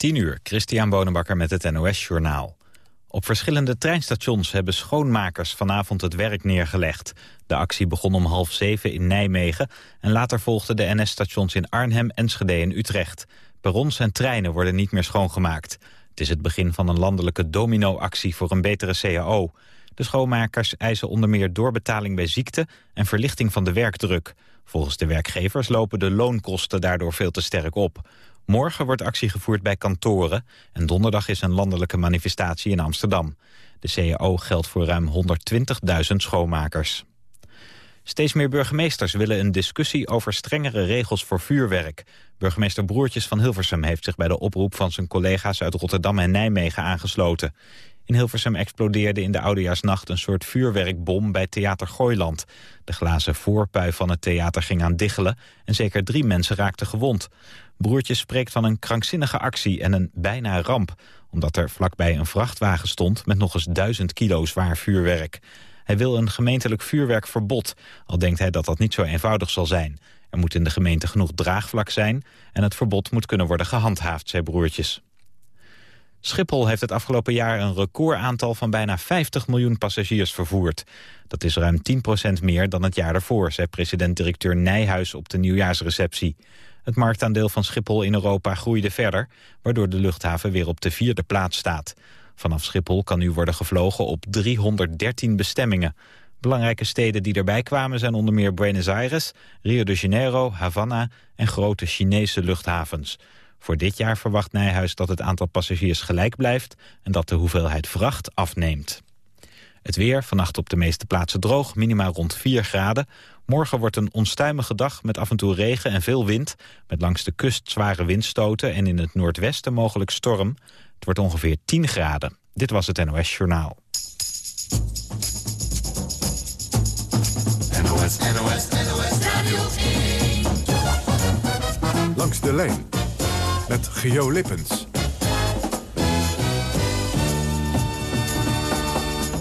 10 uur, Christian Bonenbakker met het NOS Journaal. Op verschillende treinstations hebben schoonmakers vanavond het werk neergelegd. De actie begon om half zeven in Nijmegen... en later volgden de NS-stations in Arnhem, Enschede en Utrecht. Perrons en treinen worden niet meer schoongemaakt. Het is het begin van een landelijke domino-actie voor een betere CAO. De schoonmakers eisen onder meer doorbetaling bij ziekte... en verlichting van de werkdruk. Volgens de werkgevers lopen de loonkosten daardoor veel te sterk op... Morgen wordt actie gevoerd bij kantoren en donderdag is een landelijke manifestatie in Amsterdam. De CAO geldt voor ruim 120.000 schoonmakers. Steeds meer burgemeesters willen een discussie over strengere regels voor vuurwerk. Burgemeester Broertjes van Hilversum heeft zich bij de oproep van zijn collega's uit Rotterdam en Nijmegen aangesloten. In Hilversum explodeerde in de oudejaarsnacht een soort vuurwerkbom bij Theater Gooiland. De glazen voorpui van het theater ging aan diggelen en zeker drie mensen raakten gewond. Broertjes spreekt van een krankzinnige actie en een bijna ramp... omdat er vlakbij een vrachtwagen stond met nog eens duizend kilo zwaar vuurwerk. Hij wil een gemeentelijk vuurwerkverbod, al denkt hij dat dat niet zo eenvoudig zal zijn. Er moet in de gemeente genoeg draagvlak zijn en het verbod moet kunnen worden gehandhaafd, zei Broertjes. Schiphol heeft het afgelopen jaar een recordaantal van bijna 50 miljoen passagiers vervoerd. Dat is ruim 10% meer dan het jaar ervoor, zei president-directeur Nijhuis op de nieuwjaarsreceptie. Het marktaandeel van Schiphol in Europa groeide verder... waardoor de luchthaven weer op de vierde plaats staat. Vanaf Schiphol kan nu worden gevlogen op 313 bestemmingen. Belangrijke steden die erbij kwamen zijn onder meer Buenos Aires... Rio de Janeiro, Havana en grote Chinese luchthavens. Voor dit jaar verwacht Nijhuis dat het aantal passagiers gelijk blijft... en dat de hoeveelheid vracht afneemt. Het weer, vannacht op de meeste plaatsen droog, minima rond 4 graden. Morgen wordt een onstuimige dag met af en toe regen en veel wind. Met langs de kust zware windstoten en in het noordwesten mogelijk storm. Het wordt ongeveer 10 graden. Dit was het NOS Journaal. NOS, NOS, NOS Radio 1. Langs de lijn met Geo Lippens.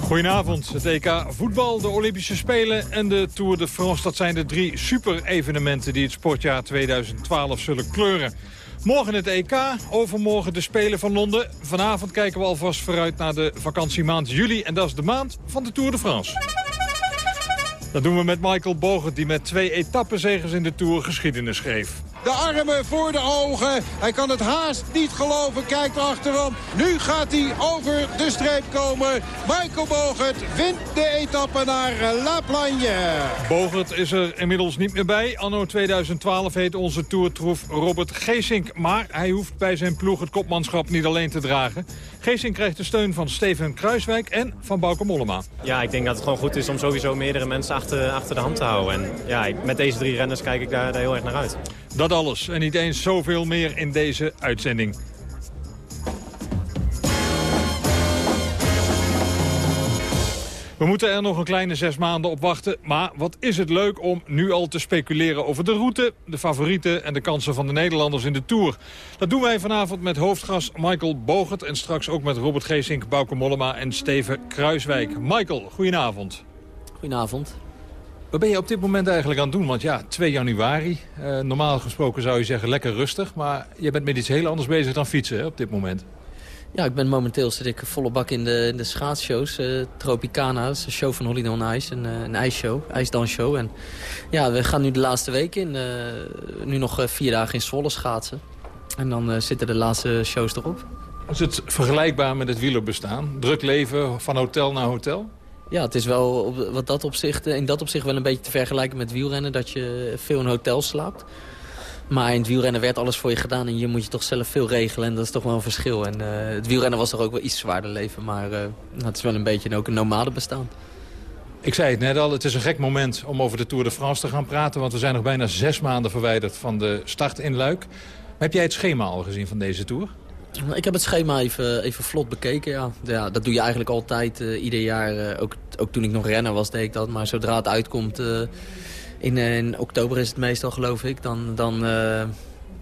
Goedenavond. Het EK voetbal, de Olympische Spelen en de Tour de France. Dat zijn de drie super-evenementen die het sportjaar 2012 zullen kleuren. Morgen het EK, overmorgen de Spelen van Londen. Vanavond kijken we alvast vooruit naar de vakantiemaand juli. En dat is de maand van de Tour de France. Dat doen we met Michael Bogert, die met twee etappenzegers in de Tour geschiedenis schreef. De armen voor de ogen. Hij kan het haast niet geloven. Kijkt achterom. Nu gaat hij over de streep komen. Michael Bogert wint de etappe naar La Plagne. Bogert is er inmiddels niet meer bij. Anno 2012 heet onze toertroef Robert Geesink. Maar hij hoeft bij zijn ploeg het kopmanschap niet alleen te dragen. Geesink krijgt de steun van Steven Kruiswijk en van Bauke Mollema. Ja, ik denk dat het gewoon goed is om sowieso meerdere mensen achter, achter de hand te houden. En ja, met deze drie renners kijk ik daar, daar heel erg naar uit. Dat alles en niet eens zoveel meer in deze uitzending. We moeten er nog een kleine zes maanden op wachten. Maar wat is het leuk om nu al te speculeren over de route... de favorieten en de kansen van de Nederlanders in de Tour. Dat doen wij vanavond met hoofdgast Michael Bogert... en straks ook met Robert Geesink, Bauke Mollema en Steven Kruiswijk. Michael, goedenavond. Goedenavond. Wat ben je op dit moment eigenlijk aan het doen? Want ja, 2 januari, eh, normaal gesproken zou je zeggen lekker rustig... maar je bent met iets heel anders bezig dan fietsen hè, op dit moment. Ja, ik ben momenteel zit ik volle bak in de, in de schaatsshows. Uh, Tropicana, dat is een show van Holiday on Ice, een, uh, een ijsshow, ijsdansshow. En ja, we gaan nu de laatste week in. Uh, nu nog vier dagen in Zwolle schaatsen. En dan zitten de laatste shows erop. Is het vergelijkbaar met het wielerbestaan? Druk leven van hotel naar hotel? Ja, het is wel op, wat dat opzicht, in dat opzicht wel een beetje te vergelijken met wielrennen. Dat je veel in hotels slaapt. Maar in het wielrennen werd alles voor je gedaan en hier moet je toch zelf veel regelen. En dat is toch wel een verschil. En uh, het wielrennen was toch ook wel iets zwaarder leven. Maar uh, het is wel een beetje ook een nomade bestaan. Ik zei het net al, het is een gek moment om over de Tour de France te gaan praten. Want we zijn nog bijna zes maanden verwijderd van de start in Luik. Maar heb jij het schema al gezien van deze Tour? Ik heb het schema even, even vlot bekeken, ja. ja. Dat doe je eigenlijk altijd, uh, ieder jaar. ook, ook toen ik nog renner was, deed ik dat. Maar zodra het uitkomt in, eh, in, oktober is het meestal, geloof ik. Dan, dan, uh,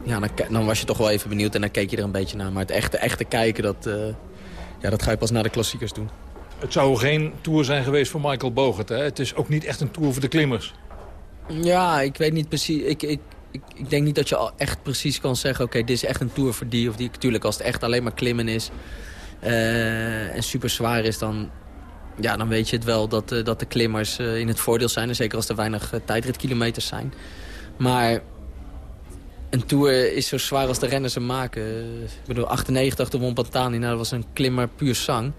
ja, dan, dan, was je toch wel even benieuwd en dan keek je er een beetje naar. Maar het echte, echte kijken, dat, uh, ja, dat ga je pas naar de klassiekers doen. Het zou geen tour zijn geweest voor Michael Bogert, hè? Het is ook niet echt een tour voor de klimmers. Ja, ik weet niet precies. Ik, ik, ik, ik denk niet dat je al echt precies kan zeggen... oké, dit is echt een tour voor die of die. Tuurlijk, als het echt alleen maar klimmen is... eh, en super zwaar is, dan, ja, dan weet je het wel dat, eh, dat de klimmers eh, in het voordeel zijn. En zeker als er weinig eh, tijdritkilometers zijn. Maar een tour is zo zwaar als de renners hem maken. Ik bedoel, 98 de won Pantani, nou, dat was een klimmer puur zang.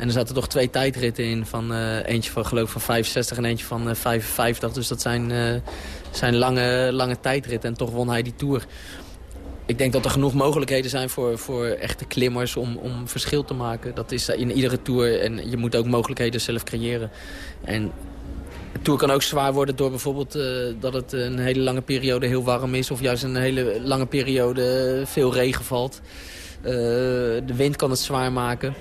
En er zaten toch twee tijdritten in. Van, eentje van geloof van 65 en eentje van eh, 55. Dus dat zijn, zijn lange, lange tijdritten. En toch won hij die Tour. Ik denk dat er genoeg mogelijkheden zijn voor, voor echte klimmers om, om verschil te maken. Dat is in iedere Tour. En je moet ook mogelijkheden zelf creëren. En de Tour kan ook zwaar worden door bijvoorbeeld eh, dat het een hele lange periode heel warm is. Of juist een hele lange periode veel regen valt. Eh, de wind kan het zwaar maken.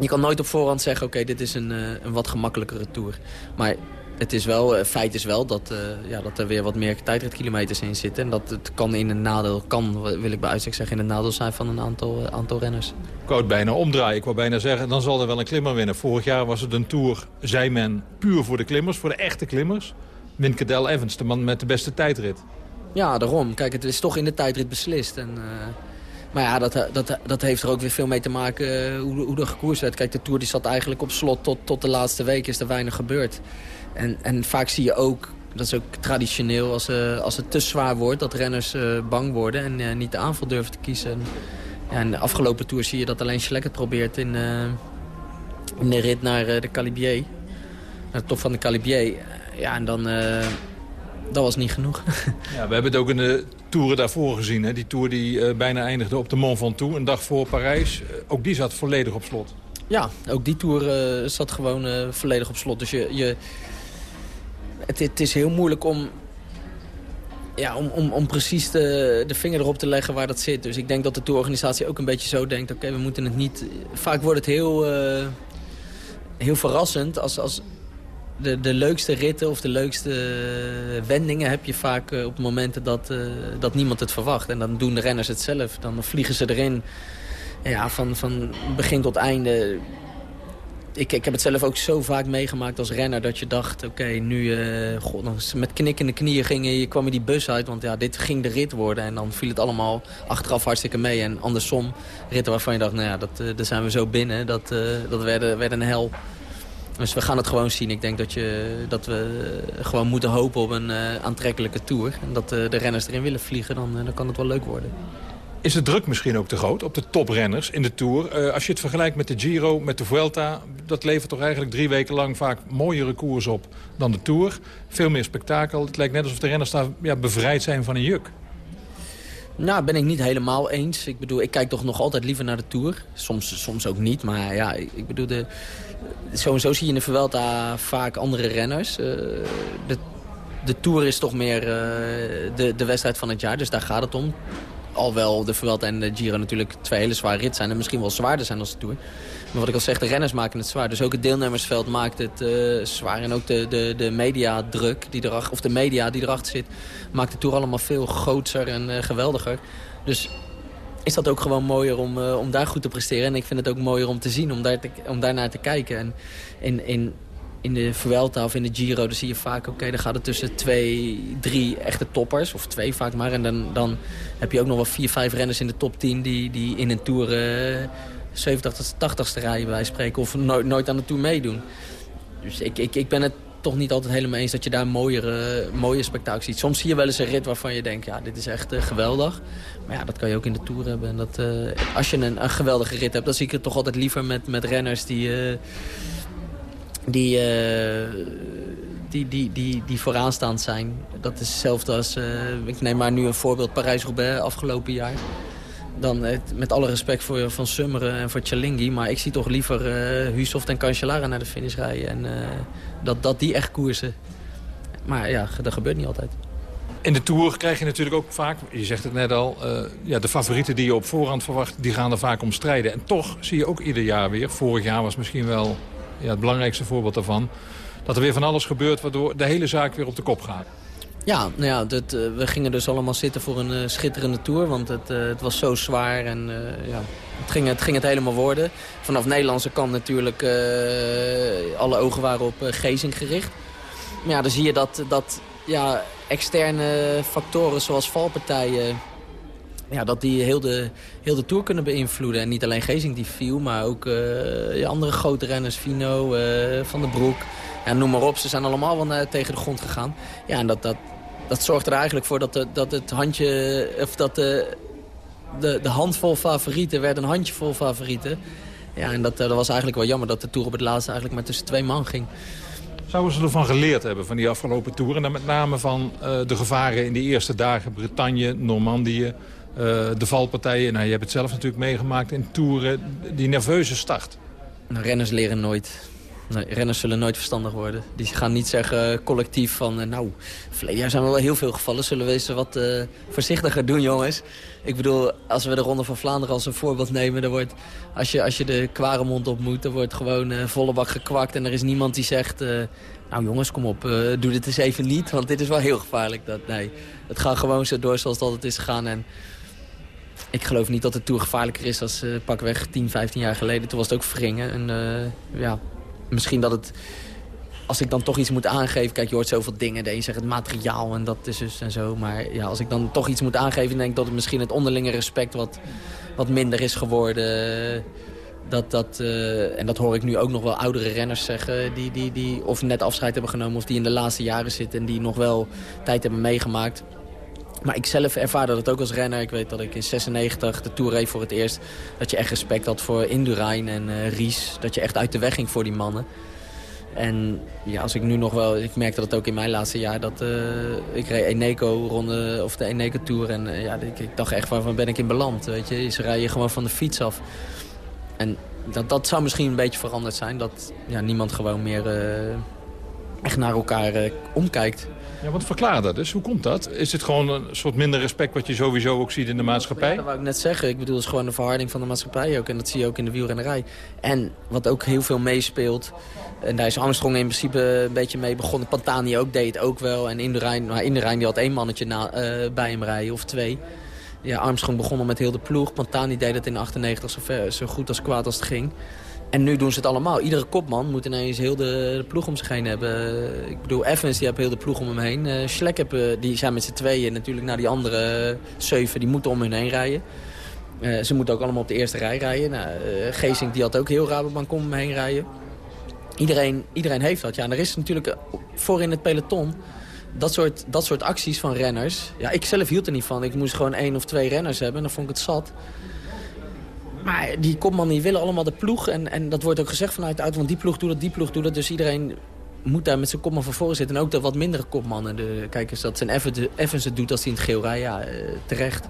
Je kan nooit op voorhand zeggen, oké, dit is een, eh, een wat gemakkelijkere Tour. Maar het is wel, eh, feit is wel dat, eh, ja, dat er weer wat meer tijdritkilometers in zitten. En dat het kan in een nadeel, kan, wil ik bij uitstek zeggen, in een nadeel zijn van een aantal, eh, aantal renners. Ik wou het bijna omdraaien. Ik wou bijna zeggen, dan zal er wel een klimmer winnen. Vorig jaar was het een Tour, zei men, puur voor de klimmers, voor de echte klimmers. Wint Cadel Evans, de man met de beste tijdrit. Ja, daarom. Kijk, het is toch in de tijdrit beslist. En, maar ja, dat, dat, dat heeft er ook weer veel mee te maken eh, hoe, hoe de gekoers werd. Kijk, de Tour die zat eigenlijk op slot tot, tot de laatste week is er weinig gebeurd. En, en vaak zie je ook, dat is ook traditioneel, als, eh, als het te zwaar wordt... dat renners eh, bang worden en niet de aanval durven te kiezen. En, de afgelopen Tour zie je dat alleen Schleck het probeert in, in de rit naar de Calibier. Naar de top van de Calibier. Ja, en dan... dat was niet genoeg. Ja, we hebben het ook in de toeren daarvoor gezien. Hè? Die tour die eh, bijna eindigde op de Mont Ventoux, een dag voor Parijs. Eh, ook die zat volledig op slot. Ja, ook die Tour eh, zat gewoon volledig op slot. Dus je, je, het, het is heel moeilijk om, ja, om, om, om precies de, de vinger erop te leggen waar dat zit. Dus ik denk dat de tourorganisatie ook een beetje zo denkt... oké, we moeten het niet... Vaak wordt het heel, heel verrassend als... als de, de leukste ritten of de leukste wendingen heb je vaak eh, op momenten dat, eh, dat niemand het verwacht. En dan doen de renners het zelf. Dan vliegen ze erin. Ja, van, van begin tot einde. Ik, ik heb het zelf ook zo vaak meegemaakt als renner dat je dacht... oké, nu eh, god, met knikkende knieën ging je, kwam je die bus uit... want ja, dit ging de rit worden en dan viel het allemaal achteraf hartstikke mee. En andersom, ritten waarvan je dacht, nou ja, dat, daar zijn we zo binnen. Dat, dat werd, werd een hel. Dus we gaan het gewoon zien. Ik denk dat, je, dat we gewoon moeten hopen op een eh, aantrekkelijke tour. En dat eh, de renners erin willen vliegen, dan, eh, dan kan het wel leuk worden. Is de druk misschien ook te groot op de toprenners in de Tour? Als je het vergelijkt met de Giro, met de Vuelta... dat levert toch eigenlijk drie weken lang vaak mooiere koers op dan de Tour. Veel meer spektakel. Het lijkt net alsof de renners daar ja, bevrijd zijn van een juk. Nou, ben ik niet helemaal eens. Ik bedoel, ik kijk toch nog altijd liever naar de Tour. Soms, soms ook niet, maar ja, ik bedoel... De, sowieso zie je in de Vuelta vaak andere renners. Eh, de, de Tour is toch meer eh, de, de wedstrijd van het jaar, dus daar gaat het om. Alhoewel de Vuelta en de Giro natuurlijk twee hele zware rit zijn... en misschien wel zwaarder zijn als de Tour. Maar wat ik al zeg, de renners maken het zwaar. Dus ook het deelnemersveld maakt het eh, zwaar. En ook de, de, de mediadruk, die erachter, of de media die erachter zit... maakt de Tour allemaal veel groter en eh, geweldiger. Dus is dat ook gewoon mooier om, eh, om daar goed te presteren. En ik vind het ook mooier om te zien, om, daar te, om daarnaar te kijken. En in, in, in de Vuelta of in de Giro, dan zie je vaak... oké, dan gaat het tussen twee, drie echte toppers. Of twee vaak maar. En dan, dan heb je ook nog wel vier, vijf renners in de top 10... die, die in een Tour eh 70, 80ste rijden, bij spreken. Of nooit, nooit aan de Tour meedoen. Dus ik, ik, ik ben het toch niet altijd helemaal eens dat je daar mooiere, mooie spektakel ziet. Soms zie je wel eens een rit waarvan je denkt, ja, dit is echt eh, geweldig. Maar ja, dat kan je ook in de Tour hebben. En dat, eh, als je een, een geweldige rit hebt, dan zie ik het toch altijd liever met, met renners die... eh, die, die, die, die, die vooraanstaand zijn. Dat is hetzelfde als, ik neem maar nu een voorbeeld, Parijs-Roubaix afgelopen jaar. Dan met alle respect voor Van Summeren en voor Chalingi. Maar ik zie toch liever eh Husoft en Cancellara naar de finish rijden. En dat, dat die echt koersen. Maar ja, dat gebeurt niet altijd. In de Tour krijg je natuurlijk ook vaak, je zegt het net al... eh, ja, de favorieten die je op voorhand verwacht, die gaan er vaak om strijden. En toch zie je ook ieder jaar weer, vorig jaar was misschien wel ja, het belangrijkste voorbeeld daarvan... dat er weer van alles gebeurt waardoor de hele zaak weer op de kop gaat. Ja, nou ja eh, we gingen dus allemaal zitten voor een eh, schitterende tour. Want het, eh, het was zo zwaar en ja, het, ging, het ging het helemaal worden. Vanaf Nederlandse kant natuurlijk, alle ogen waren op Gezing gericht. Maar ja, dan zie je dat, dat ja, externe factoren zoals valpartijen... Ja, dat die heel de, heel de Tour kunnen beïnvloeden. En niet alleen Gezing die viel, maar ook andere grote renners. Fino, uh, Van der Broek, ja, noem maar op. Ze zijn allemaal wel naar, tegen de grond gegaan. Ja, en dat, dat, dat zorgt er eigenlijk voor dat, de, dat het handje... Of dat de, de, de handvol favorieten werd een handjevol favorieten. Ja, en dat, dat was eigenlijk wel jammer dat de Tour op het laatste eigenlijk maar tussen twee man ging. Zouden ze ervan geleerd hebben van die afgelopen toeren? En dan met name van uh, de gevaren in de eerste dagen. Bretagne, Normandië, uh, de valpartijen. Nou, je hebt het zelf natuurlijk meegemaakt in toeren. Die nerveuze start. Nou, renners leren nooit. Nee, renners zullen nooit verstandig worden. Die gaan niet zeggen collectief van... Uh, nou, verleden jaar zijn we wel heel veel gevallen. Zullen we eens wat voorzichtiger doen, jongens. Ik bedoel, als we de Ronde van Vlaanderen als een voorbeeld nemen... Dan wordt, als, je, als je de Kwaremond moet, dan wordt gewoon uh, volle bak gekwakt. En er is niemand die zegt... Uh, nou jongens, kom op, uh, doe dit eens even niet. Want dit is wel heel gevaarlijk. Dat, nee, het gaat gewoon zo door zoals het is gegaan. En ik geloof niet dat de Tour gevaarlijker is als pakweg 10, 15 jaar geleden. Toen was het ook wringen. En ja, misschien dat het als ik dan toch iets moet aangeven... Kijk, je hoort zoveel dingen. De een zegt het materiaal en dat is dus en zo. Maar ja, als ik dan toch iets moet aangeven... denk ik dat het misschien het onderlinge respect wat, wat minder is geworden. Dat, dat, uh, en dat hoor ik nu ook nog wel oudere renners zeggen... Die, die, die of net afscheid hebben genomen... of die in de laatste jaren zitten... en die nog wel tijd hebben meegemaakt. Maar ik zelf ervaarde dat ook als renner. Ik weet dat ik in 96 de Tour reed voor het eerst. Dat je echt respect had voor Indurain en uh, Ries. Dat je echt uit de weg ging voor die mannen. En ja, als ik nu nog wel... Ik merk dat ook in mijn laatste jaar... dat uh, ik reed Eneco-ronde of de Eneco-tour. En uh, ja, ik, ik, dacht echt, waarvan ben ik in beland? Weet je? Ze rijden gewoon van de fiets af. En dat, dat zou misschien een beetje veranderd zijn. Dat ja, niemand gewoon meer echt naar elkaar omkijkt. Ja, wat verklaar dat dus? Hoe komt dat? Is het gewoon een soort minder respect wat je sowieso ook ziet in de maatschappij? Ja, dat wou ik net zeggen. Ik bedoel, het is gewoon de verharding van de maatschappij ook. En dat zie je ook in de wielrennerij. En wat ook heel veel meespeelt... En daar is Armstrong in principe een beetje mee begonnen. Pantani ook deed het ook wel. En Indurain, nou, Indurain die had één mannetje na, uh, bij hem rijden, of twee. Ja, Armstrong begon al met heel de ploeg. Pantani deed het in 98 zo, ver, zo goed als kwaad als het ging. En nu doen ze het allemaal. Iedere kopman moet ineens heel de, ploeg om zich heen hebben. Ik bedoel, Evans die heeft heel de ploeg om hem heen. Uh, Schleck heb, uh, die zijn met z'n tweeën natuurlijk naar die andere uh, zeven. Die moeten om hun heen rijden. Uh, ze moeten ook allemaal op de eerste rij rijden. Nou, Geesink die had ook heel Rabobank om hem heen rijden. Iedereen, iedereen heeft dat. Ja, en er is natuurlijk voor in het peloton dat soort, dat soort acties van renners. Ja, ik zelf hield er niet van. Ik moest gewoon één of twee renners hebben en dan vond ik het zat. Maar die kopman die willen allemaal de ploeg. En, en dat wordt ook gezegd vanuit uit, want die ploeg doet dat, die ploeg doet dat. Dus iedereen moet daar met zijn kopman van voren zitten. En ook de wat mindere kopmannen. De, kijk eens, dat zijn Evans het doet als hij in het geel rijdt. Ja, uh, terecht.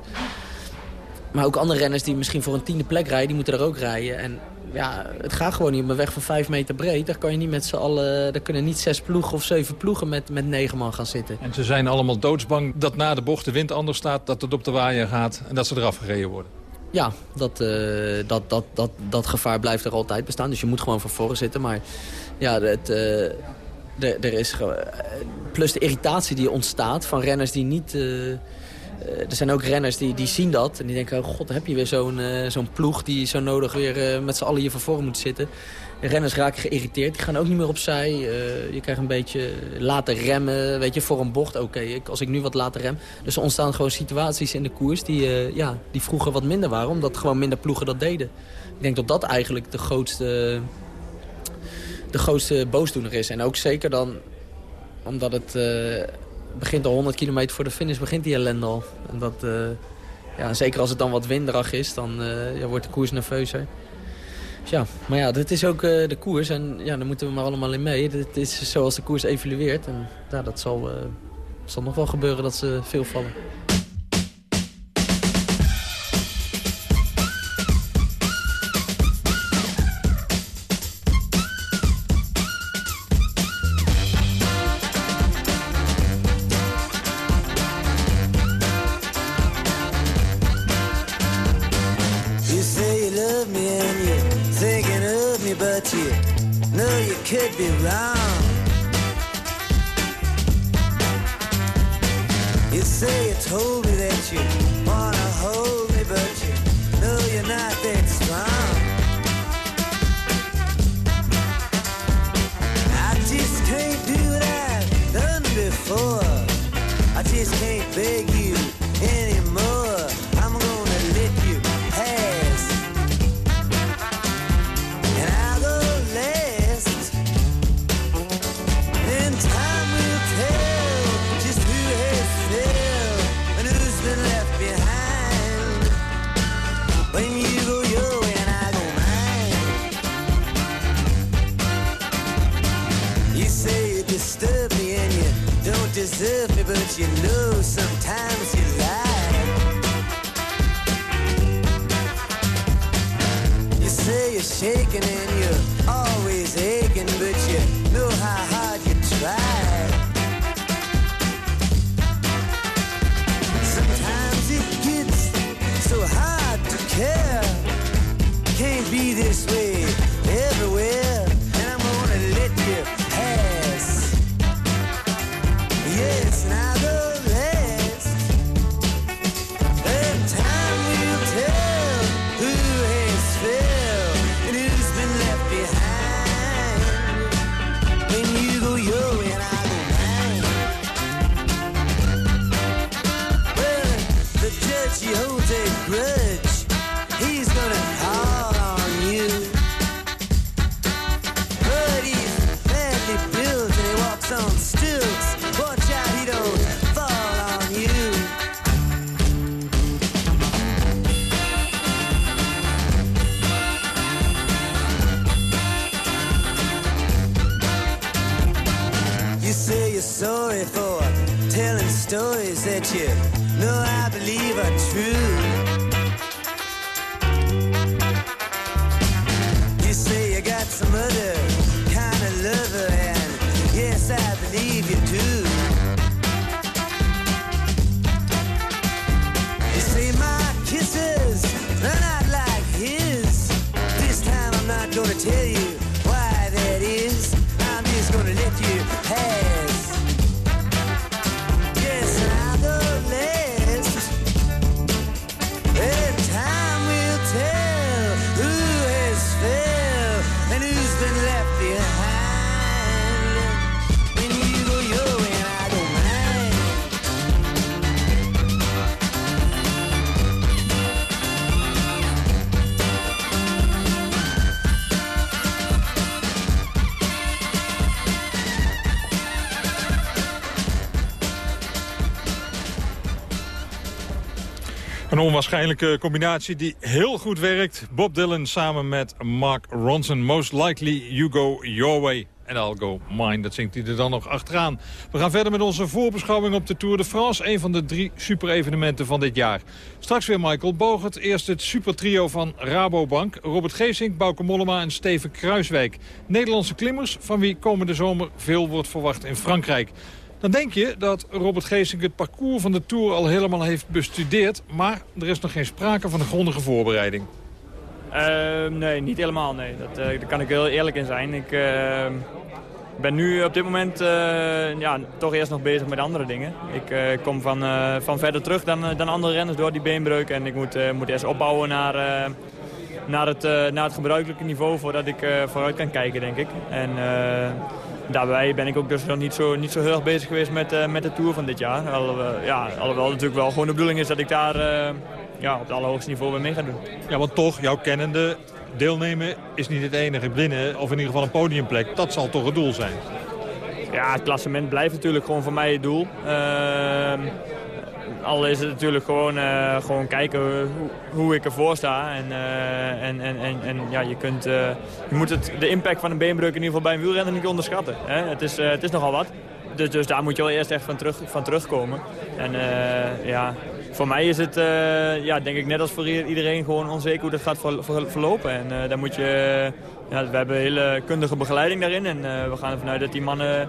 Maar ook andere renners die misschien voor een tiende plek rijden, die moeten er ook rijden. En ja, het gaat gewoon niet op een weg van vijf meter breed. Daar kan je niet met z'n allen, daar kunnen niet zes ploegen of zeven ploegen met, met negen man gaan zitten. En ze zijn allemaal doodsbang dat na de bocht de wind anders staat, dat het op de waaier gaat en dat ze eraf gereden worden. Ja, dat, uh, dat, dat, dat, dat gevaar blijft er altijd bestaan. Dus je moet gewoon van voren zitten. Maar ja, het, uh, er, is plus de irritatie die ontstaat van renners die niet... Er zijn ook renners die, die zien dat en die denken... Oh god, heb je weer zo'n zo'n ploeg die zo nodig weer met z'n allen hier van voren moet zitten. De renners raken geïrriteerd, die gaan ook niet meer opzij. Uh, je krijgt een beetje laten remmen, weet je, voor een bocht. Oké, als ik nu wat later rem. Dus er ontstaan gewoon situaties in de koers die, uh, ja, die vroeger wat minder waren. Omdat gewoon minder ploegen dat deden. Ik denk dat dat eigenlijk de grootste, de grootste boosdoener is. En ook zeker dan omdat het uh, begint al 100 kilometer voor de finish, begint die ellende al. En dat, ja, zeker als het dan wat winderig is, dan wordt de koers nerveuzer. Ja, maar ja, dit is ook uh, de koers en ja, daar moeten we maar allemaal in mee. Dit is zoals de koers evolueert en ja, dat zal, uh, zal nog wel gebeuren dat ze veel vallen. I believe you. Onwaarschijnlijke combinatie die heel goed werkt. Bob Dylan samen met Mark Ronson. Most likely you go your way. And I'll go mine. Dat zingt hij er dan nog achteraan. We gaan verder met onze voorbeschouwing op de Tour de France. Een van de drie super-evenementen van dit jaar. Straks weer Michael Bogert. Eerst het supertrio van Rabobank. Robert Geesink, Bauke Mollema en Steven Kruiswijk. Nederlandse klimmers van wie komende zomer veel wordt verwacht in Frankrijk. Dan denk je dat Robert Geesink het parcours van de Tour al helemaal heeft bestudeerd. Maar er is nog geen sprake van een grondige voorbereiding. Eh, nee, niet helemaal. Nee. Dat, eh, daar kan ik heel eerlijk in zijn. Ik eh, ben nu op dit moment eh, ja, toch eerst nog bezig met andere dingen. Ik eh, kom van, van verder terug dan, dan andere renners door die beenbreuk. En ik moet, moet eerst opbouwen naar, naar, het, naar het gebruikelijke niveau voordat ik vooruit kan kijken, denk ik. En daarbij ben ik ook dus nog niet zo, niet zo heel erg bezig geweest met, eh, met de Tour van dit jaar. Alhoewel, ja, alhoewel het natuurlijk wel gewoon de bedoeling is dat ik daar eh, ja, op het allerhoogste niveau weer mee ga doen. Ja, want toch, jouw kennende, deelnemen is niet het enige binnen. Of in ieder geval een podiumplek. Dat zal toch het doel zijn. Ja, het klassement blijft natuurlijk gewoon voor mij het doel. Ehm, al is het natuurlijk gewoon, eh, gewoon kijken hoe, hoe ik ervoor sta. En, eh, en, en, en, ja, je, kunt, eh, je moet het, de impact van een beenbreuk in ieder geval bij een wielrenner niet onderschatten. Hè? Het, is, het is nogal wat. Dus, dus daar moet je wel eerst echt van, terug, van terugkomen. En ja, voor mij is het, ja, denk ik net als voor iedereen, gewoon onzeker hoe dat gaat ver- ver- verlopen. En daar moet je, ja, we hebben hele kundige begeleiding daarin. En we gaan ervan uit dat die mannen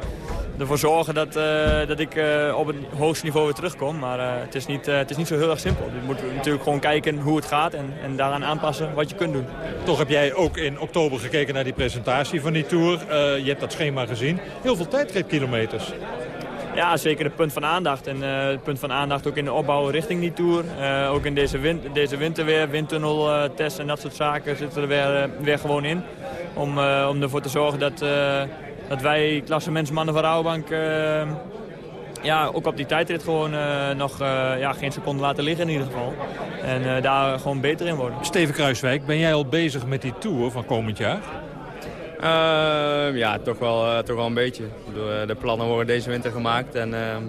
ervoor zorgen dat, eh, dat ik eh, op het hoogste niveau weer terugkom. Maar eh, het, is niet, het is niet zo heel erg simpel. Je moet natuurlijk gewoon kijken hoe het gaat en, en daaraan aanpassen wat je kunt doen. Toch heb jij ook in oktober gekeken naar die presentatie van die Tour. Je hebt dat schema gezien. Heel veel tijdritkilometers. Ja, zeker het punt van aandacht. En het punt van aandacht ook in de opbouw richting die Tour. Ook in deze, win deze winter weer, windtunneltesten en dat soort zaken zitten er weer, weer gewoon in. Om, om ervoor te zorgen dat, dat wij klassementsmannen van Rouwbank... eh, ja, ook op die tijdrit gewoon eh, nog eh, ja, geen seconde laten liggen in ieder geval. En eh, daar gewoon beter in worden. Steven Kruiswijk, ben jij al bezig met die Tour van komend jaar? Ehm, ja, toch wel, eh, toch wel een beetje. Ik bedoel, de plannen worden deze winter gemaakt en ehm,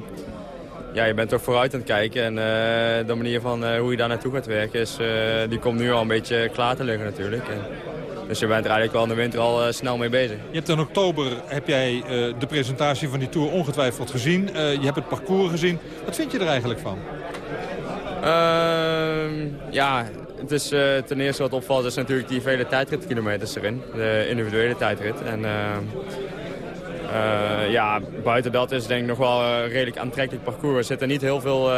ja, je bent toch vooruit aan het kijken. En eh, de manier van eh, hoe je daar naartoe gaat werken, is, eh, die komt nu al een beetje klaar te liggen natuurlijk. En, dus je bent er eigenlijk wel in de winter al eh, snel mee bezig. Je hebt in oktober heb jij eh, de presentatie van die Tour ongetwijfeld gezien. Eh, je hebt het parcours gezien. Wat vind je er eigenlijk van? Ehm, ja, het is ten eerste wat opvalt is natuurlijk die vele tijdritkilometers erin. De individuele tijdrit. En eh, eh, ja, buiten dat is het denk ik nog wel een redelijk aantrekkelijk parcours. Er zitten niet heel veel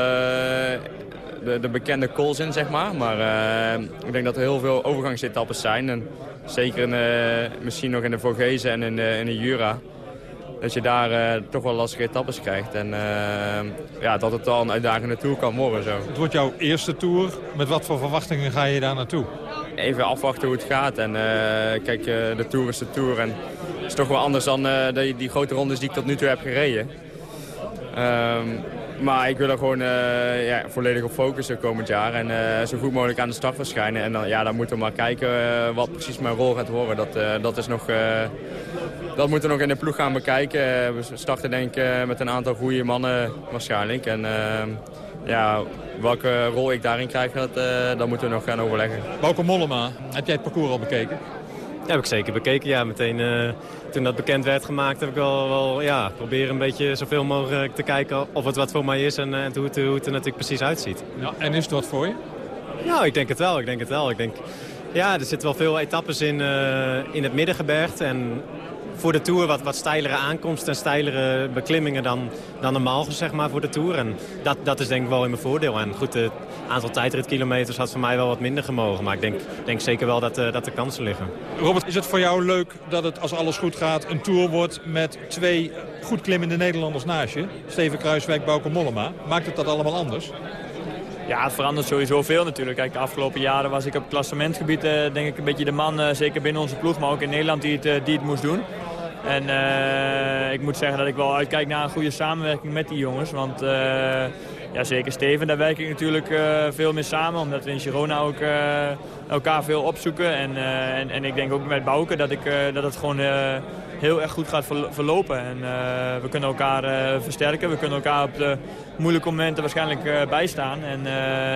de, de bekende calls in, zeg maar. Maar eh, ik denk dat er heel veel overgangsetappes zijn. En zeker in, eh, misschien nog in de Vogezen en in de, in de Jura. Dat je daar eh, toch wel lastige etappes krijgt. En eh, ja, dat het al een uitdagende tour kan worden. Zo. Het wordt jouw eerste tour. Met wat voor verwachtingen ga je daar naartoe? Even afwachten hoe het gaat. En eh, kijk, eh, de Tour is de Tour. En het is toch wel anders dan eh, die, die grote rondes die ik tot nu toe heb gereden. Ehm, maar ik wil er gewoon eh, ja, volledig op focussen komend jaar. En eh, zo goed mogelijk aan de start verschijnen. En dan, ja, dan moeten we maar kijken eh, wat precies mijn rol gaat worden. Dat, dat, is nog, dat moeten we nog in de ploeg gaan bekijken. We starten denk ik met een aantal goede mannen waarschijnlijk. En ja, welke rol ik daarin krijg, dat, dat moeten we nog gaan overleggen. Bauke Mollema, heb jij het parcours al bekeken? Ja, heb ik zeker bekeken. Ja, meteen eh, toen dat bekend werd gemaakt heb ik wel, wel ja, proberen een beetje zoveel mogelijk te kijken of het wat voor mij is en, eh, en hoe, het, hoe het er natuurlijk precies uitziet. Ja, en is het wat voor je? Nou, ik denk het wel. Ik denk het wel. Ik denk, ja, er zitten wel veel etappes in, eh, in het middengebergte. En voor de Tour wat, wat steilere aankomsten en steilere beklimmingen dan, dan normaal zeg maar, voor de Tour. En dat, dat is denk ik wel in mijn voordeel. En goed, het aantal tijdritkilometers had voor mij wel wat minder gemogen. Maar ik denk, denk zeker wel dat, eh, dat er kansen liggen. Robert, is het voor jou leuk dat het, als alles goed gaat, een tour wordt met twee goed klimmende Nederlanders naast je? Steven Kruiswijk, Bauke Mollema. Maakt het dat allemaal anders? Ja, het verandert sowieso veel natuurlijk. Kijk, de afgelopen jaren was ik op klassementgebied eh, denk ik een beetje de man, eh, zeker binnen onze ploeg, maar ook in Nederland, die het, eh, die het moest doen. En ik moet zeggen dat ik wel uitkijk naar een goede samenwerking met die jongens. Want ja, zeker Steven, daar werk ik natuurlijk veel mee samen. Omdat we in Girona ook elkaar veel opzoeken. En, eh, en, en ik denk ook met Bouke dat, ik, eh, dat het gewoon eh, heel erg goed gaat verlo- verlopen. En we kunnen elkaar versterken. We kunnen elkaar op de moeilijke momenten waarschijnlijk bijstaan. En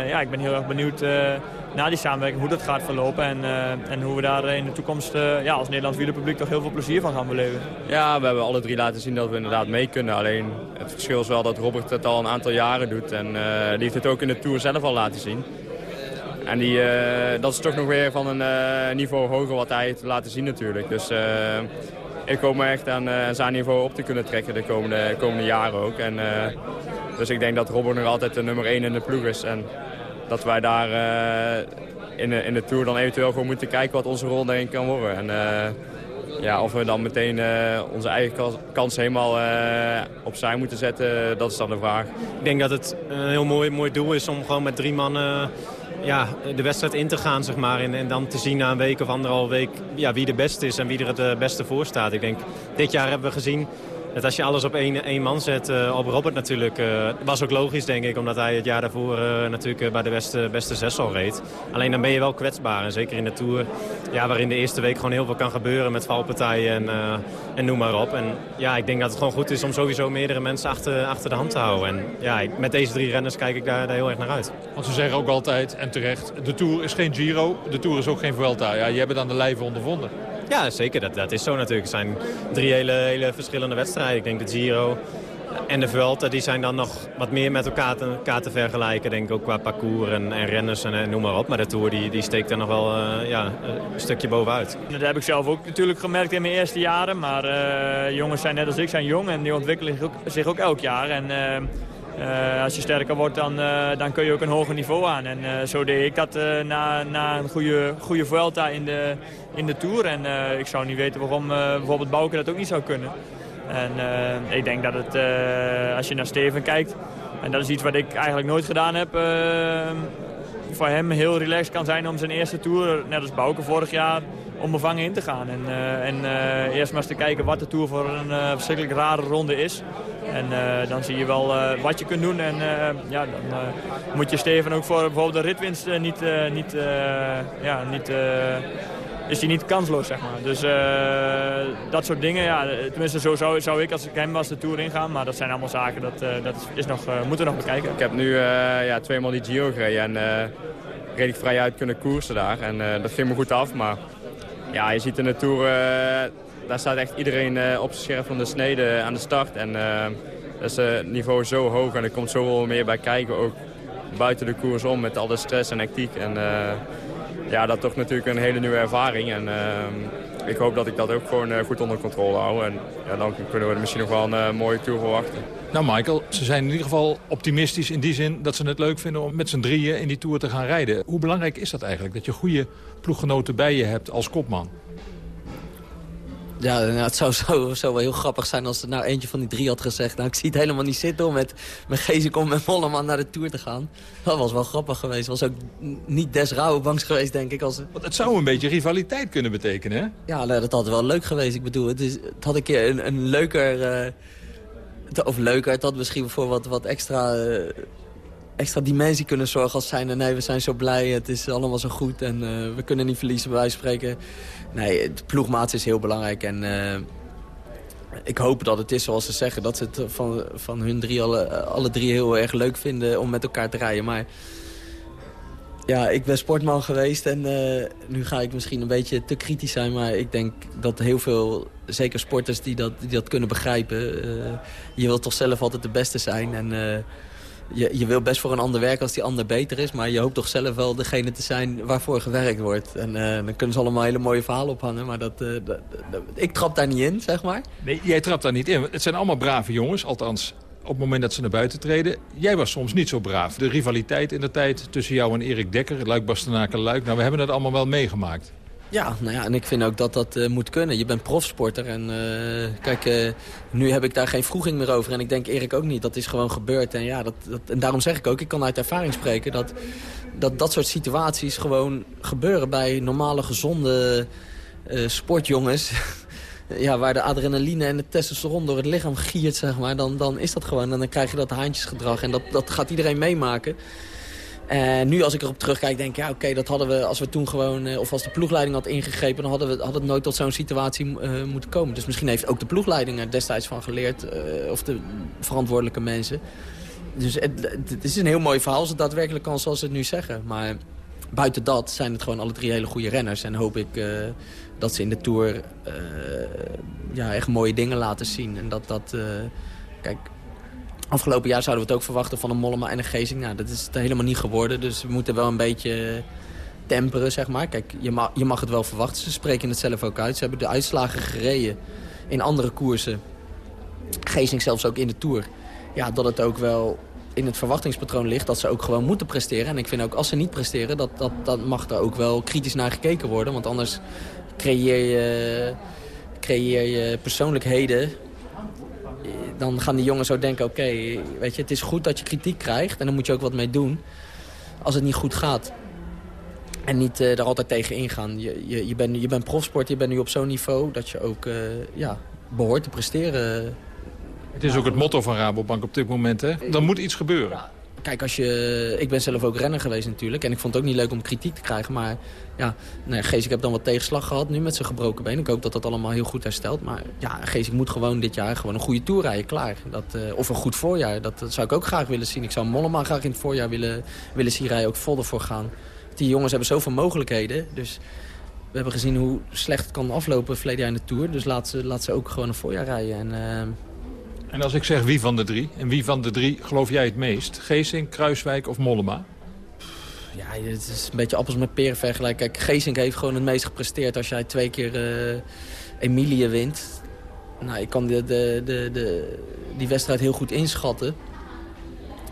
ja, ik ben heel erg benieuwd naar die samenwerking, hoe dat gaat verlopen. En, en hoe we daar in de toekomst ja, als Nederlands wielerpubliek toch heel veel plezier van gaan beleven. Ja, we hebben alle drie laten zien dat we inderdaad mee kunnen. Alleen het verschil is wel dat Robert het al een aantal jaren doet. En die heeft het ook in de Tour zelf al laten zien. En die, eh, dat is toch nog weer van een eh, niveau hoger wat hij heeft laten zien natuurlijk. Dus eh, ik hoop me echt aan zijn niveau op te kunnen trekken de komende, komende jaren ook. En, dus ik denk dat Robert nog altijd de nummer 1 in de ploeg is. En dat wij daar in, de, in de Tour dan eventueel gewoon moeten kijken wat onze rol daarin kan worden. En, ja, of we dan meteen onze eigen kans, helemaal eh, opzij moeten zetten, dat is dan de vraag. Ik denk dat het een heel mooi, mooi doel is om gewoon met drie mannen ja, de wedstrijd in te gaan. Zeg maar, en, en dan te zien na een week of anderhalf week ja, wie de beste is en wie er het eh, beste voor staat. Ik denk, dit jaar hebben we gezien dat als je alles op één, één man zet, eh, op Robert natuurlijk, eh, was ook logisch denk ik. Omdat hij het jaar daarvoor eh, natuurlijk bij de beste, beste zes al reed. Alleen dan ben je wel kwetsbaar. En zeker in de Tour, ja, waarin de eerste week gewoon heel veel kan gebeuren met valpartijen en, en noem maar op. En ja, ik denk dat het gewoon goed is om sowieso meerdere mensen achter, achter de hand te houden. En ja, met deze drie renners kijk ik daar, daar heel erg naar uit. Want ze zeggen ook altijd, en terecht, de Tour is geen Giro, de Tour is ook geen Vuelta. Ja, je hebt het aan de lijve ondervonden. Ja, zeker. Dat, dat is zo natuurlijk. Het zijn drie hele, hele verschillende wedstrijden. Ik denk de Giro en de Vuelta, die zijn dan nog wat meer met elkaar te, te vergelijken. Denk ik ook qua parcours en, en renners en, noem maar op. Maar de Tour die, die steekt er nog wel eh, ja, een stukje bovenuit. Dat heb ik zelf ook natuurlijk gemerkt in mijn eerste jaren. Maar eh, jongens zijn net als ik, zijn jong en die ontwikkelen zich ook, zich ook elk jaar. En eh, eh, als je sterker wordt, dan, eh, dan kun je ook een hoger niveau aan. En eh, zo deed ik dat na, na een goede, goede Vuelta in de, in de Tour. En ik zou niet weten waarom bijvoorbeeld Bouke dat ook niet zou kunnen. En ik denk dat het, als je naar Steven kijkt... en dat is iets wat ik eigenlijk nooit gedaan heb... voor hem heel relaxed kan zijn om zijn eerste Tour, net als Bouke vorig jaar, onbevangen in te gaan. En, eh, en eh, eerst maar eens te kijken wat de Tour voor een eh, verschrikkelijk rare ronde is. En dan zie je wel wat je kunt doen. En ja, dan moet je Steven ook voor bijvoorbeeld de ritwinst niet... niet, ja, niet is hij niet kansloos, zeg maar. Dus dat soort dingen, ja, tenminste zo zou, zou ik als ik hem was de Tour ingaan. Maar dat zijn allemaal zaken, dat, eh, dat is, nog, moeten we nog bekijken. Ik heb nu ja, tweemaal die Giro gereden en redelijk vrij uit kunnen koersen daar. En dat ging me goed af, maar ja, je ziet in de Tour, eh, daar staat echt iedereen eh, op zijn scherp van de snede aan de start. En eh, dat is het niveau zo hoog en er komt zoveel meer bij kijken ook. buiten de koers om met alle stress en hectiek. En eh, ja, dat is toch natuurlijk een hele nieuwe ervaring. En eh, ik hoop dat ik dat ook gewoon eh, goed onder controle hou. En ja, dan kunnen we er misschien nog wel een eh, mooie tour verwachten. Nou Michael, ze zijn in ieder geval optimistisch in die zin dat ze het leuk vinden om met z'n drieën in die Tour te gaan rijden. Hoe belangrijk is dat eigenlijk, dat je goede ploeggenoten bij je hebt als kopman? Ja, nou, het zou, zou wel heel grappig zijn als er nou eentje van die drie had gezegd... nou, ik zie het helemaal niet zitten om met, met Geesik om met Mollema naar de Tour te gaan. Dat was wel grappig geweest. was ook niet des Rauwenbanks geweest, denk ik. Als... Want het zou een beetje rivaliteit kunnen betekenen, hè? Ja, nou, dat had wel leuk geweest. Ik bedoel, het, is, het had een keer een, een leuker... eh, of leuker, het had misschien voor wat, wat extra, eh, extra dimensie kunnen zorgen als zijn. Nee, we zijn zo blij, het is allemaal zo goed en eh, we kunnen niet verliezen bij wijze van spreken. Nee, de ploegmaat is heel belangrijk en eh, ik hoop dat het is zoals ze zeggen. Dat ze het van, van hun drie alle, alle drie heel erg leuk vinden om met elkaar te rijden. Maar ja, ik ben sportman geweest en eh, nu ga ik misschien een beetje te kritisch zijn. Maar ik denk dat heel veel, zeker sporters die dat, die dat kunnen begrijpen... eh, je wilt toch zelf altijd de beste zijn. En eh, je, je wil best voor een ander werken als die ander beter is. Maar je hoopt toch zelf wel degene te zijn waarvoor gewerkt wordt. En dan kunnen ze allemaal hele mooie verhalen ophangen. Maar dat- dat- ik trap daar niet in, zeg maar. Nee, jij trapt daar niet in. Het zijn allemaal brave jongens, althans op het moment dat ze naar buiten treden. Jij was soms niet zo braaf. De rivaliteit in de tijd tussen jou en Erik Dekker, Luik Bastenaken Luik. Nou, we hebben dat allemaal wel meegemaakt. Ja, nou ja, en ik vind ook dat dat eh, moet kunnen. Je bent profsporter en eh, kijk, eh, nu heb ik daar geen vroeging meer over. En ik denk Erik ook niet. Dat is gewoon gebeurd. En, ja, dat, dat, en daarom zeg ik ook, ik kan uit ervaring spreken... dat dat, dat soort situaties gewoon gebeuren bij normale, gezonde sportjongens... ja, waar de adrenaline en de testosteron door het lichaam giert, zeg maar... dan, dan is dat gewoon. En dan krijg je dat haantjesgedrag. En dat, dat gaat iedereen meemaken. En nu als ik erop terugkijk, denk ik, ja oké, dat hadden we als we toen gewoon, eh, of als de ploegleiding had ingegrepen, dan hadden we had het nooit tot zo'n situatie eh, moeten komen. Dus misschien heeft ook de ploegleiding er destijds van geleerd, eh, of de verantwoordelijke mensen. Dus het, is een heel mooi verhaal als het daadwerkelijk kan zoals ze het nu zeggen. Maar buiten dat zijn het gewoon alle drie hele goede renners. En hoop ik dat ze in de Tour eh, ja, echt mooie dingen laten zien. En dat dat, eh, kijk, Afgelopen jaar zouden we het ook verwachten van een Mollema en een Gezing. Nou, dat is het helemaal niet geworden. Dus we moeten wel een beetje temperen, zeg maar. Kijk, je mag, je mag het wel verwachten. Ze spreken het zelf ook uit. Ze hebben de uitslagen gereden in andere koersen. Gezing zelfs ook in de Tour. Ja, dat het ook wel in het verwachtingspatroon ligt dat ze ook gewoon moeten presteren. En ik vind ook als ze niet presteren, dat, dat, dat mag er ook wel kritisch naar gekeken worden. Want anders creëer je, creëer je persoonlijkheden dan gaan die jongens zo denken, oké, weet je, het is goed dat je kritiek krijgt. En dan moet je ook wat mee doen als het niet goed gaat. En niet eh er altijd tegen ingaan. Je, je, je, bent, je bent profsport, je bent nu op zo'n niveau dat je ook eh, ja, behoort te presteren. Het is ook het motto van Rabobank op dit moment, hè? Dan moet iets gebeuren. Kijk, als je, ik ben zelf ook renner geweest natuurlijk. En ik vond het ook niet leuk om kritiek te krijgen. Maar ja, nee, Gees, ik heb dan wat tegenslag gehad nu met zijn gebroken been. Ik hoop dat dat allemaal heel goed herstelt. Maar ja, Gees, ik moet gewoon dit jaar gewoon een goede tour rijden, klaar. Dat, eh, of een goed voorjaar, dat, zou ik ook graag willen zien. Ik zou Mollema graag in het voorjaar willen, willen zien rijden, ook vol ervoor gaan. Die jongens hebben zoveel mogelijkheden. Dus we hebben gezien hoe slecht het kan aflopen verleden jaar in de Tour. Dus laat ze, laat ze ook gewoon een voorjaar rijden. En, eh, En als ik zeg wie van de drie, en wie van de drie geloof jij het meest? Geesink, Kruiswijk of Mollema? Ja, het is een beetje appels met peren vergelijken. Kijk, Geesink heeft gewoon het meest gepresteerd als jij twee keer eh Emilie wint. Nou, ik kan de, de, de, de, die wedstrijd heel goed inschatten.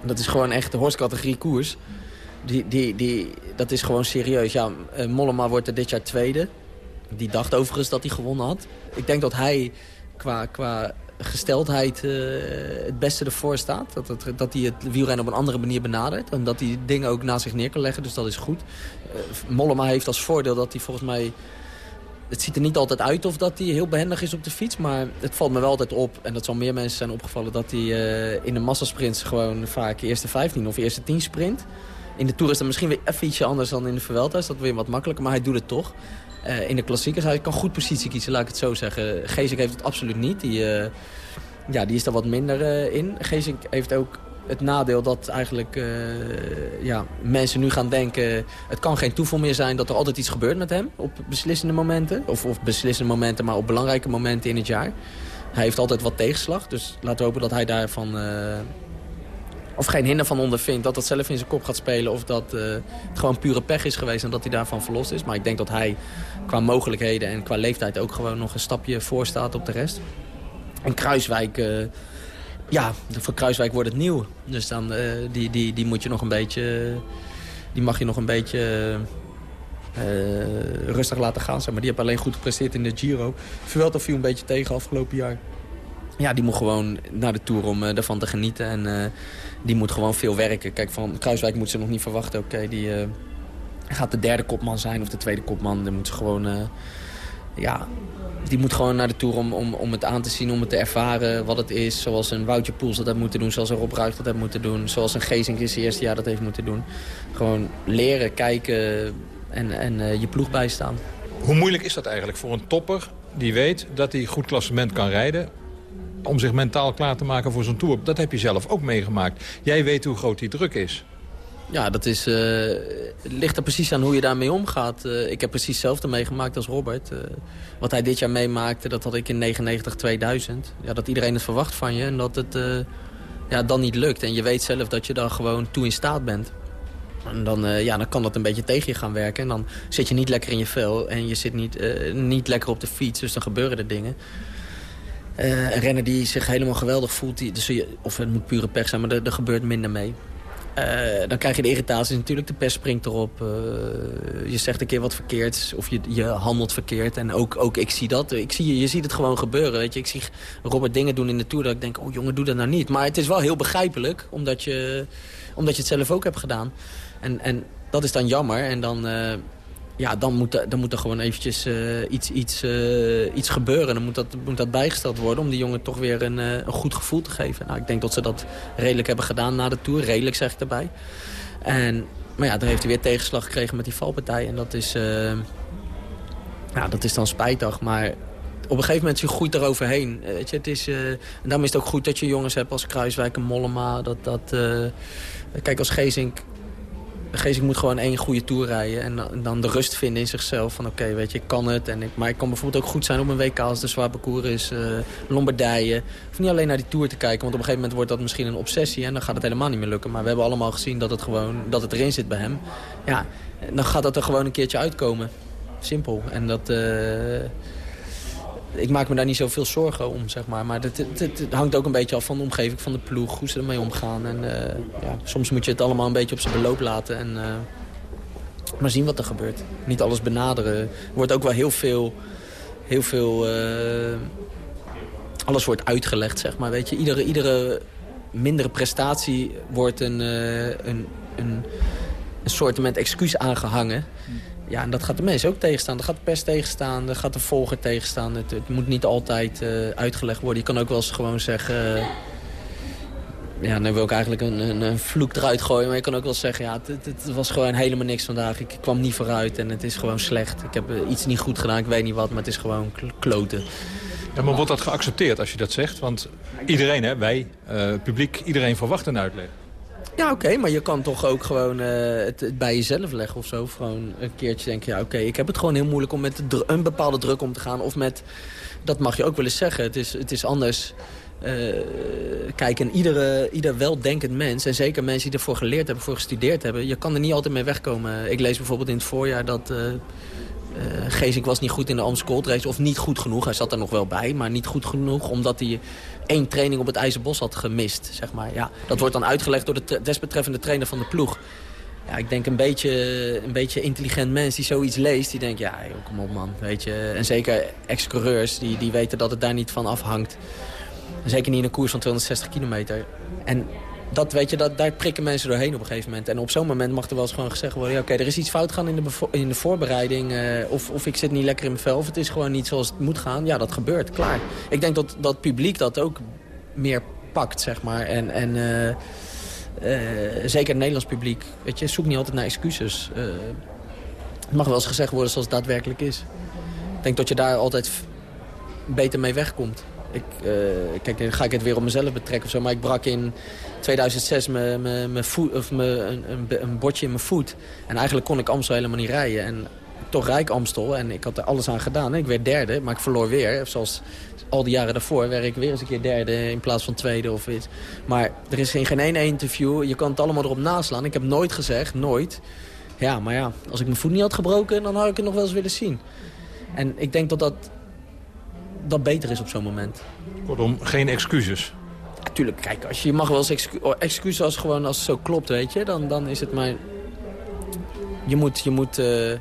Dat is gewoon echt de horstcategorie koers. Die, die, die, dat is gewoon serieus. Ja, eh, Mollema wordt er dit jaar tweede. Die dacht overigens dat hij gewonnen had. Ik denk dat hij qua, qua gesteldheid eh, het beste ervoor staat. Dat, dat hij het wielrennen op een andere manier benadert. En dat hij dingen ook naast zich neer kan leggen. Dus dat is goed. Eh, Mollema heeft als voordeel dat hij volgens mij... Het ziet er niet altijd uit of dat hij heel behendig is op de fiets. Maar het valt me wel altijd op. En dat zal meer mensen zijn opgevallen. Dat hij eh, in de massasprints gewoon vaak eerste 15 of eerste 10 sprint. In de Tour is dat misschien weer even ietsje anders dan in de Vuelta. Is dat weer wat makkelijker. Maar hij doet het toch. Eh, in de klassiekers, hij kan goed positie kiezen, laat ik het zo zeggen. Geesink heeft het absoluut niet. Die, eh, ja, die is er wat minder eh, in. Geesink heeft ook het nadeel dat eigenlijk ja, mensen nu gaan denken... het kan geen toeval meer zijn dat er altijd iets gebeurt met hem op beslissende momenten. Of, of beslissende momenten, maar op belangrijke momenten in het jaar. Hij heeft altijd wat tegenslag, dus laten we hopen dat hij daarvan... of geen hinder van ondervindt, dat dat zelf in zijn kop gaat spelen... of dat eh, het gewoon pure pech is geweest en dat hij daarvan verlost is. Maar ik denk dat hij qua mogelijkheden en qua leeftijd ook gewoon nog een stapje voor staat op de rest. En Kruiswijk, eh, ja, voor Kruiswijk wordt het nieuw. Dus dan, eh, die, die, die moet je nog een beetje, die mag je nog een beetje rustig laten gaan. Zeg maar. Die heeft alleen goed gepresteerd in de Giro. Vuelta viel een beetje tegen afgelopen jaar. Ja, die moet gewoon naar de Tour om ervan te genieten. En die moet gewoon veel werken. Kijk, van Kruiswijk moet ze nog niet verwachten. Oké, die uh, gaat de derde kopman zijn of de tweede kopman. Dan moet ze gewoon... ja, die moet gewoon naar de Tour om, om, om het aan te zien, om het te ervaren wat het is. Zoals een Woutje Poels dat heeft moeten doen, zoals een Rob dat heeft moeten doen. Zoals een Gezink in zijn eerste jaar dat heeft moeten doen. Gewoon leren, kijken en, en je ploeg bijstaan. Hoe moeilijk is dat eigenlijk voor een topper die weet dat hij goed klassement kan rijden om zich mentaal klaar te maken voor zo'n tour. Dat heb je zelf ook meegemaakt. Jij weet hoe groot die druk is. Ja, dat is, uh, ligt er precies aan hoe je daarmee omgaat. Uh, ik heb precies hetzelfde meegemaakt als Robert. Uh, wat hij dit jaar meemaakte, dat had ik in 99, 2000. Ja, dat iedereen het verwacht van je en dat het ja, dan niet lukt. En je weet zelf dat je daar gewoon toe in staat bent. En dan, ja, dan kan dat een beetje tegen je gaan werken. En dan zit je niet lekker in je vel en je zit niet, niet lekker op de fiets. Dus dan gebeuren er dingen. Uh, een renner die zich helemaal geweldig voelt, die, dus of het moet pure pech zijn, maar er, gebeurt minder mee. Uh, dan krijg je de irritaties natuurlijk, de pers springt erop. Uh, je zegt een keer wat verkeerd of je, je handelt verkeerd. En ook, ook ik zie dat. Ik zie, je ziet het gewoon gebeuren. Weet je. Ik zie Robert dingen doen in de Tour dat ik denk, oh jongen, doe dat nou niet. Maar het is wel heel begrijpelijk, omdat je, omdat je het zelf ook hebt gedaan. En, en dat is dan jammer. En dan ja, dan moet, er, dan moet er gewoon eventjes uh, iets, iets, uh, iets gebeuren. Dan moet dat, moet dat bijgesteld worden om die jongen toch weer een, uh, een goed gevoel te geven. Nou, ik denk dat ze dat redelijk hebben gedaan na de Tour. Redelijk zeg ik erbij. En, maar ja, daar heeft hij weer tegenslag gekregen met die valpartij. En dat is, ja, dat is dan spijtig. Maar op een gegeven moment groeit er overheen. Weet je, het is, en daarom is het ook goed dat je jongens hebt als Kruiswijk en Mollema. Dat, dat, kijk, als Gezink Geesink moet gewoon één goede tour rijden. En dan de rust vinden in zichzelf. Van oké, weet je, ik kan het. En ik, maar ik kan bijvoorbeeld ook goed zijn op een WK als de zwaar parcours is. Uh, Lombardije. Of niet alleen naar die tour te kijken. Want op een gegeven moment wordt dat misschien een obsessie. En dan gaat het helemaal niet meer lukken. Maar we hebben allemaal gezien dat het, gewoon, dat het erin zit bij hem. Ja, dan gaat dat er gewoon een keertje uitkomen. Simpel. En dat... Uh, ik maak me daar niet zoveel zorgen om, zeg maar. Maar het, hangt ook een beetje af van de omgeving van de ploeg, hoe ze ermee omgaan. En uh, ja, soms moet je het allemaal een beetje op zijn beloop laten en uh, maar zien wat er gebeurt. Niet alles benaderen. Er wordt ook wel heel veel, heel veel, uh, alles wordt uitgelegd, zeg maar. Weet je, iedere, iedere mindere prestatie wordt een, een, een, een soort met excuus aangehangen. Ja, en dat gaat de mensen ook tegenstaan. Dat gaat de pers tegenstaan, dat gaat de volger tegenstaan. Het, het moet niet altijd uh, uitgelegd worden. Je kan ook wel eens gewoon zeggen... Uh, ja, dan wil ik eigenlijk een, een, een, vloek eruit gooien. Maar je kan ook wel zeggen, ja, het, het, was gewoon helemaal niks vandaag. Ik kwam niet vooruit en het is gewoon slecht. Ik heb uh, iets niet goed gedaan, ik weet niet wat, maar het is gewoon kloten. Ja, maar wordt dat geaccepteerd als je dat zegt? Want iedereen, hè, wij, publiek, iedereen verwacht een uitleg. Ja, oké, maar je kan toch ook gewoon uh, het, bij jezelf leggen of zo. Gewoon een keertje denken, ja oké, ik heb het gewoon heel moeilijk om met een bepaalde druk om te gaan. Of met, dat mag je ook wel eens zeggen, het is, het is anders. Uh, kijk, en iedere, ieder weldenkend mens, en zeker mensen die ervoor geleerd hebben, voor gestudeerd hebben, je kan er niet altijd mee wegkomen. Ik lees bijvoorbeeld in het voorjaar dat... Uh, uh, Geesink was niet goed in de Amstel Gold Race. Of niet goed genoeg. Hij zat er nog wel bij. Maar niet goed genoeg omdat hij één training op het IJzerbos had gemist. Zeg maar. ja, dat wordt dan uitgelegd door de desbetreffende trainer van de ploeg. Ja, ik denk een beetje, een beetje intelligent mens die zoiets leest. Die denkt, ja, kom op man. Weet je. En zeker ex-coureurs die, die weten dat het daar niet van afhangt. Zeker niet in een koers van 260 kilometer. En dat, weet je, dat, daar prikken mensen doorheen op een gegeven moment. En op zo'n moment mag er wel eens gewoon gezegd worden... Ja, oké, er is iets fout gaan in de, in de voorbereiding... Uh, of, of ik zit niet lekker in mijn vel... of het is gewoon niet zoals het moet gaan. Ja, dat gebeurt, klaar. Ik denk dat dat publiek dat ook meer pakt, zeg maar. En, en uh, uh, zeker het Nederlands publiek. Weet je, zoek niet altijd naar excuses. het mag wel eens gezegd worden zoals het daadwerkelijk is. Ik denk dat je daar altijd beter mee wegkomt. Ik, uh, kijk, dan ga ik het weer op mezelf betrekken of zo. Maar ik brak in 2006 mijn, voet, of mijn, een, een, bordje in mijn voet. En eigenlijk kon ik Amstel helemaal niet rijden. En toch rijk Amstel. En ik had er alles aan gedaan. Ik werd derde, maar ik verloor weer. Zoals al die jaren daarvoor werd ik weer eens een keer derde in plaats van tweede of iets. Maar er is in geen één interview. Je kan het allemaal erop naslaan. Ik heb nooit gezegd, nooit. Ja, maar ja, als ik mijn voet niet had gebroken, dan had ik het nog wel eens willen zien. En ik denk dat dat, dat beter is op zo'n moment. Kortom, geen excuses. Natuurlijk, kijk, als je, je mag wel eens excu oh, excuses als, gewoon, als het zo klopt, weet je. Dan, dan is het maar... Je moet, je moet, eh,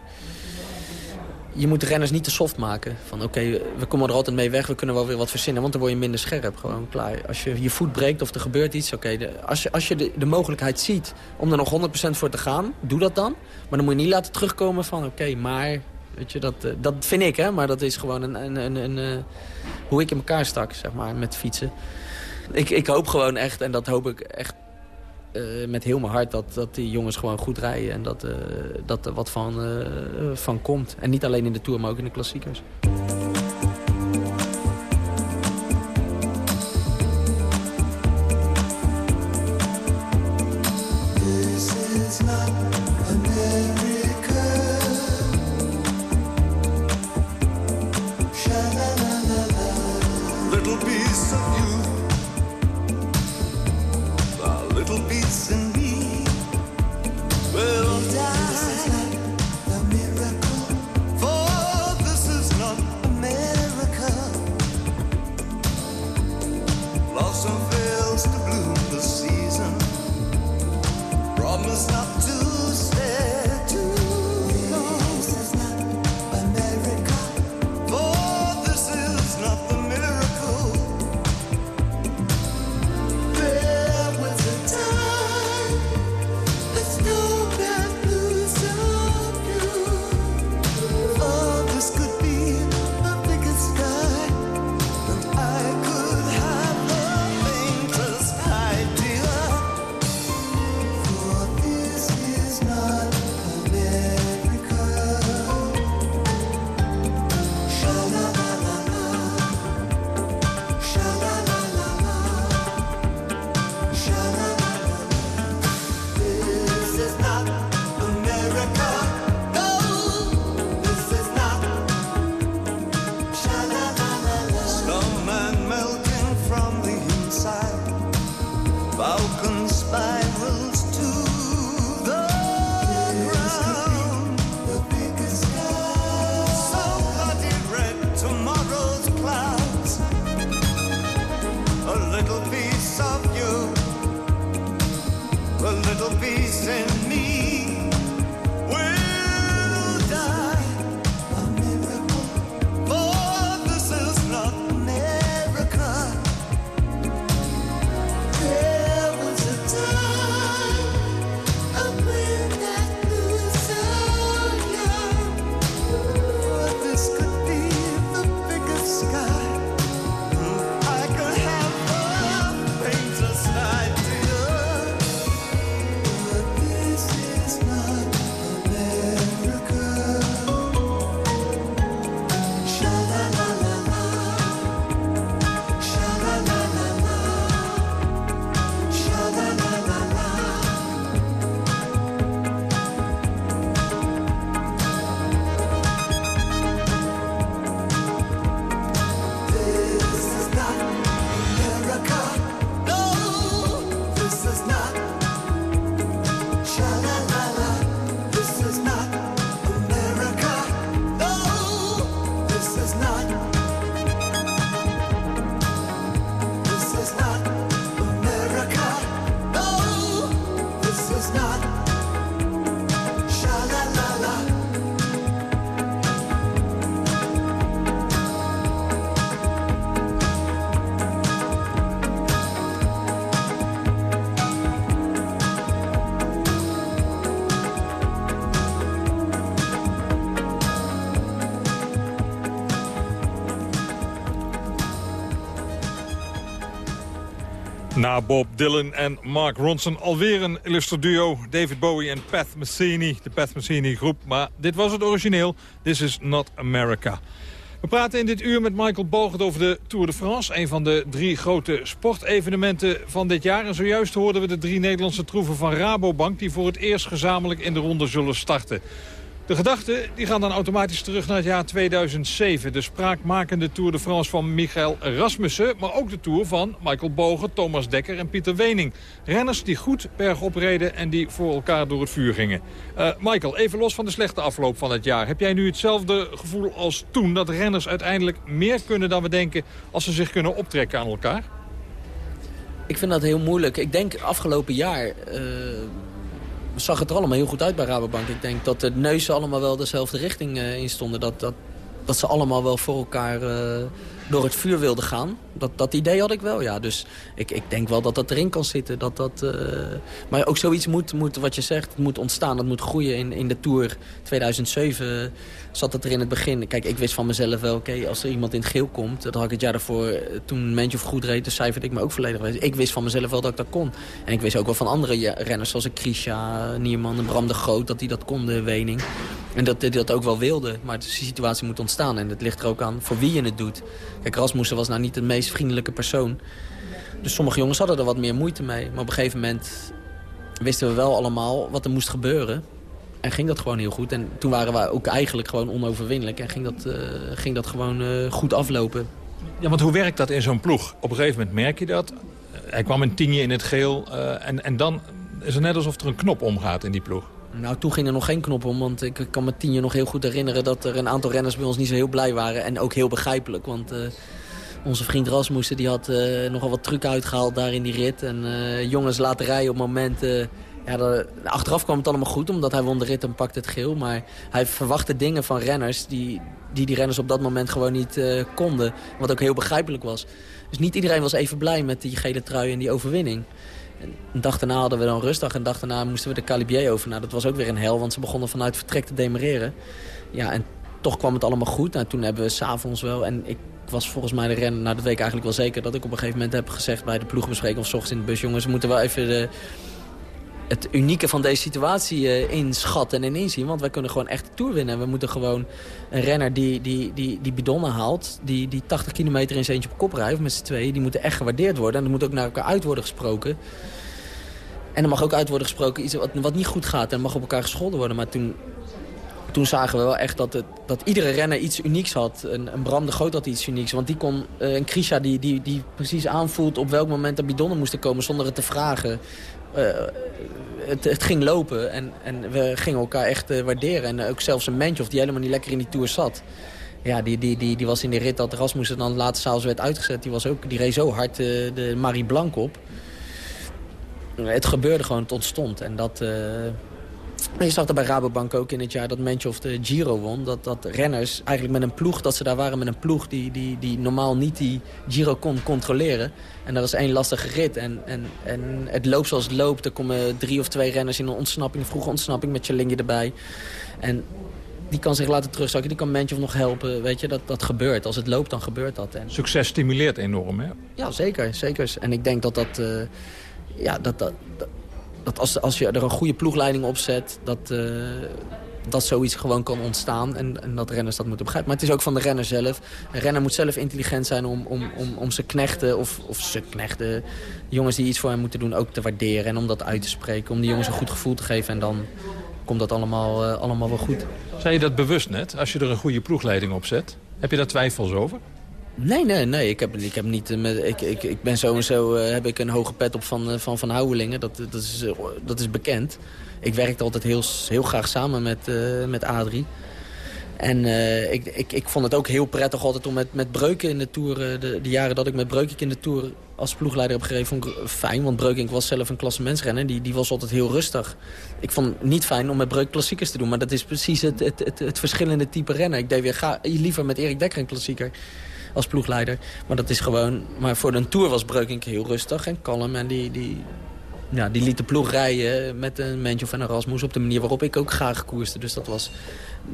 je moet de renners niet te soft maken. Van oké, we komen er altijd mee weg, we kunnen wel weer wat verzinnen. Want dan word je minder scherp, gewoon klaar. Als je je voet breekt of er gebeurt iets, oké. als je, als je de, de mogelijkheid ziet om er nog 100% voor te gaan, doe dat dan. Maar dan moet je niet laten terugkomen van oké, maar... Weet je, dat, eh, dat vind ik, hè. Maar dat is gewoon een, een, een, een, eh, hoe ik in elkaar stak, zeg maar, met fietsen. Ik, ik hoop gewoon echt, en dat hoop ik echt eh, met heel mijn hart... dat, dat die jongens gewoon goed rijden en dat, dat er wat van, van komt. En niet alleen in de Tour, maar ook in de klassiekers. Bob Dylan en Mark Ronson alweer een illustre duo. David Bowie en Pat Metheny, de Pat Metheny groep. Maar dit was het origineel. This is not America. We praten in dit uur met Michael Bogert over de Tour de France. Een van de drie grote sportevenementen van dit jaar. En zojuist hoorden we de drie Nederlandse troeven van Rabobank... die voor het eerst gezamenlijk in de ronde zullen starten. De gedachten die gaan dan automatisch terug naar het jaar 2007. De spraakmakende Tour de France van Michael Rasmussen. Maar ook de Tour van Michael Bogen, Thomas Dekker en Pieter Wening. Renners die goed bergop reden en die voor elkaar door het vuur gingen. Uh, Michael, even los van de slechte afloop van het jaar. Heb jij nu hetzelfde gevoel als toen? Dat renners uiteindelijk meer kunnen dan we denken als ze zich kunnen optrekken aan elkaar? Ik vind dat heel moeilijk. Ik denk afgelopen jaar... Uh zag het er allemaal heel goed uit bij Rabobank. Ik denk dat de neuzen allemaal wel dezelfde richting uh, in stonden. Dat, dat, dat ze allemaal wel voor elkaar uh, door het vuur wilden gaan. Dat, dat idee had ik wel, ja. Dus ik, ik denk wel dat dat erin kan zitten. Dat dat, uh... Maar ook zoiets moet, moet, wat je zegt, moet ontstaan. Dat moet groeien in, in de Tour 2007 zat het er in het begin. Kijk, ik wist van mezelf wel, oké, als er iemand in het geel komt... dat had ik het jaar daarvoor, eh, toen Mentje of goed reed... dus cijferde ik me ook volledig. Ik wist van mezelf wel dat ik dat kon. En ik wist ook wel van andere renners, zoals Krisha, Nierman en Bram de Groot... dat die dat konden, Wening. En dat die dat ook wel wilden. Maar de situatie moet ontstaan en het ligt er ook aan voor wie je het doet. Kijk, Rasmussen was nou niet de meest vriendelijke persoon. Dus sommige jongens hadden er wat meer moeite mee. Maar op een gegeven moment wisten we wel allemaal wat er moest gebeuren. En ging dat gewoon heel goed. En toen waren we ook eigenlijk gewoon onoverwinnelijk. En ging dat, uh, ging dat gewoon uh, goed aflopen. Ja, want hoe werkt dat in zo'n ploeg? Op een gegeven moment merk je dat. Hij kwam een tienje in het geel. Uh, en, en dan is het net alsof er een knop omgaat in die ploeg. Nou, toen ging er nog geen knop om. Want ik kan me tienje nog heel goed herinneren... dat er een aantal renners bij ons niet zo heel blij waren. En ook heel begrijpelijk. Want onze vriend Rasmussen die had nogal wat truc uitgehaald daar in die rit. En jongens laten rijden op momenten ja, de, achteraf kwam het allemaal goed, omdat hij won de rit en pakte het geel. Maar hij verwachtte dingen van renners die die, die renners op dat moment gewoon niet konden. Wat ook heel begrijpelijk was. Dus niet iedereen was even blij met die gele trui en die overwinning. Een dag daarna hadden we dan rustig. Een dag daarna moesten we de Calibier over. Nou, dat was ook weer een hel, want ze begonnen vanuit vertrek te demereren. Ja, en toch kwam het allemaal goed. Nou, toen hebben we s'avonds wel... En ik was volgens mij de renner, nou dat weet ik eigenlijk wel zeker... dat ik op een gegeven moment heb gezegd bij de ploegbespreking of s ochtends in de bus... jongens, we moeten wel even de, het unieke van deze situatie uh, inschatten en inzien. Want wij kunnen gewoon echt de Tour winnen. We moeten gewoon een renner die, die, die, die bidonnen haalt... Die, die 80 kilometer in zijn eentje op kop rijdt met z'n tweeën... die moeten echt gewaardeerd worden. En er moet ook naar elkaar uit worden gesproken. En er mag ook uit worden gesproken iets wat, niet goed gaat. En mag op elkaar gescholden worden. Maar toen, toen zagen we wel echt dat, het, dat iedere renner iets unieks had. Een, een Bram de Groot had iets unieks. Want die kon, uh, een Krisha die, die, die precies aanvoelt op welk moment er bidonnen moesten komen... zonder het te vragen. Uh, het, het, ging lopen en, en we gingen elkaar echt uh, waarderen. En ook zelfs een Mentjof die helemaal niet lekker in die Tour zat. Ja, die, die, die, die was in die rit dat Rasmussen dan later s'avonds werd uitgezet. Die, was ook, die reed zo hard de Marie Blanc op. Het gebeurde gewoon, het ontstond. En dat... Je zag dat bij Rabobank ook in het jaar dat Mentjof de Giro won. Dat, dat renners eigenlijk met een ploeg, dat ze daar waren met een ploeg... die, die, die normaal niet die Giro kon controleren. En dat was één lastige rit. En, en, en het loopt zoals het loopt. Er komen drie of twee renners in een ontsnapping, een vroege ontsnapping met Chalingje erbij. En die kan zich laten terugzakken, die kan Mentjof nog helpen. Weet je, dat, dat gebeurt. Als het loopt, dan gebeurt dat. En... Succes stimuleert enorm, hè? Ja, zeker. zeker. En ik denk dat dat... Uh, ja, dat, dat, dat dat als, als je er een goede ploegleiding op zet... dat, uh, dat zoiets gewoon kan ontstaan en, en, dat renners dat moeten begrijpen. Maar het is ook van de renner zelf. Een renner moet zelf intelligent zijn om, om, om, om zijn knechten of, of zijn knechten... jongens die iets voor hem moeten doen ook te waarderen en om dat uit te spreken. Om die jongens een goed gevoel te geven en dan komt dat allemaal, uh, allemaal wel goed. Zei je dat bewust net, als je er een goede ploegleiding op zet? Heb je daar twijfels over? Nee, nee, nee. Ik, heb, ik, heb niet, met, ik, ik, ik ben sowieso uh, heb ik een hoge pet op van Van, van Houwelingen. Dat, dat, is, dat is bekend. Ik werkte altijd heel, heel graag samen met, uh, met Adrie. En ik, ik, ik vond het ook heel prettig altijd om met, met Breuken in de Tour... de, de jaren dat ik met Breukink in de Tour als ploegleider heb gereden... vond ik fijn, want Breukink was zelf een klassementsrenner. Die, die was altijd heel rustig. Ik vond het niet fijn om met Breuk klassiekers te doen. Maar dat is precies het, het, het, het verschillende type rennen. Ik deed weer ga, liever met Erik Dekker een klassieker als ploegleider. Maar dat is gewoon... Maar voor een Tour was Breukink heel rustig en kalm. En die, die, ja, die liet de ploeg rijden met een Mentjof en een Rasmus... op de manier waarop ik ook graag koerste. Dus dat was...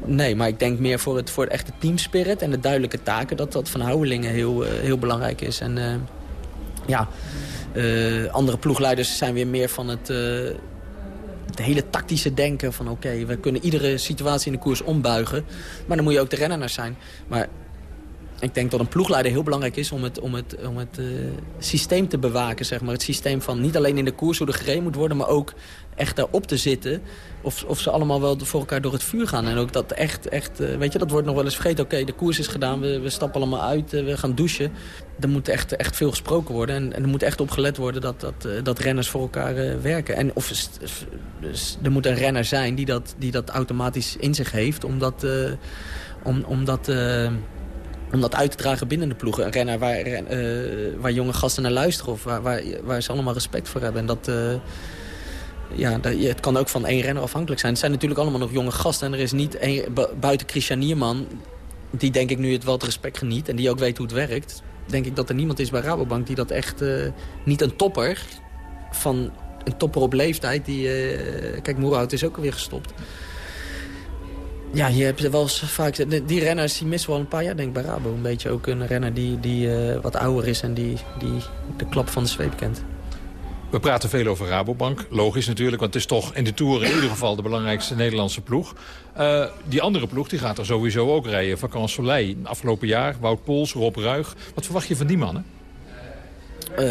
Nee, maar ik denk meer voor het, voor het echte teamspirit en de duidelijke taken... dat dat van Houwelingen heel, uh, heel belangrijk is. En uh, ja, uh, andere ploegleiders zijn weer meer van het... hele tactische denken van oké, we kunnen iedere situatie in de koers ombuigen. Maar dan moet je ook de renner naar zijn. Maar ik denk dat een ploegleider heel belangrijk is om het, om het, om het eh, systeem te bewaken. Zeg maar. Het systeem van niet alleen in de koers hoe er gereden moet worden... maar ook echt daarop te zitten. Of, of ze allemaal wel voor elkaar door het vuur gaan. En ook dat echt, echt eh, weet je, dat wordt nog wel eens vergeten. Oké, de koers is gedaan, we, we stappen allemaal uit, eh, we gaan douchen. Er moet echt, echt veel gesproken worden. En, en er moet echt op gelet worden dat, dat, dat renners voor elkaar werken. En of er moet een renner zijn die dat, die dat automatisch in zich heeft. Omdat... om, om dat... eh, om dat uit te dragen binnen de ploegen. Een renner waar, eh, waar jonge gasten naar luisteren. Of waar, waar, waar ze allemaal respect voor hebben. En dat... eh, ja, dat, het kan ook van één renner afhankelijk zijn. Het zijn natuurlijk allemaal nog jonge gasten. En er is niet één, bu- buiten Christian Nierman... die denk ik nu het wel het respect geniet... en die ook weet hoe het werkt... denk ik dat er niemand is bij Rabobank die dat echt... eh, niet een topper van een topper op leeftijd... die... kijk, Moerhout is ook alweer gestopt. Ja, je hebt wel vaak... Die renners die missen wel een paar jaar, denk ik, bij Rabo. Een beetje ook een renner die, die eh, wat ouder is... en die, die de klap van de zweep kent. We praten veel over Rabobank. Logisch natuurlijk, want het is toch in de Tour in ieder geval de belangrijkste Nederlandse ploeg. Eh, die andere ploeg die gaat er sowieso ook rijden. Vakant Soleil, afgelopen jaar. Wout Poels, Rob Ruig. Wat verwacht je van die mannen? Eh,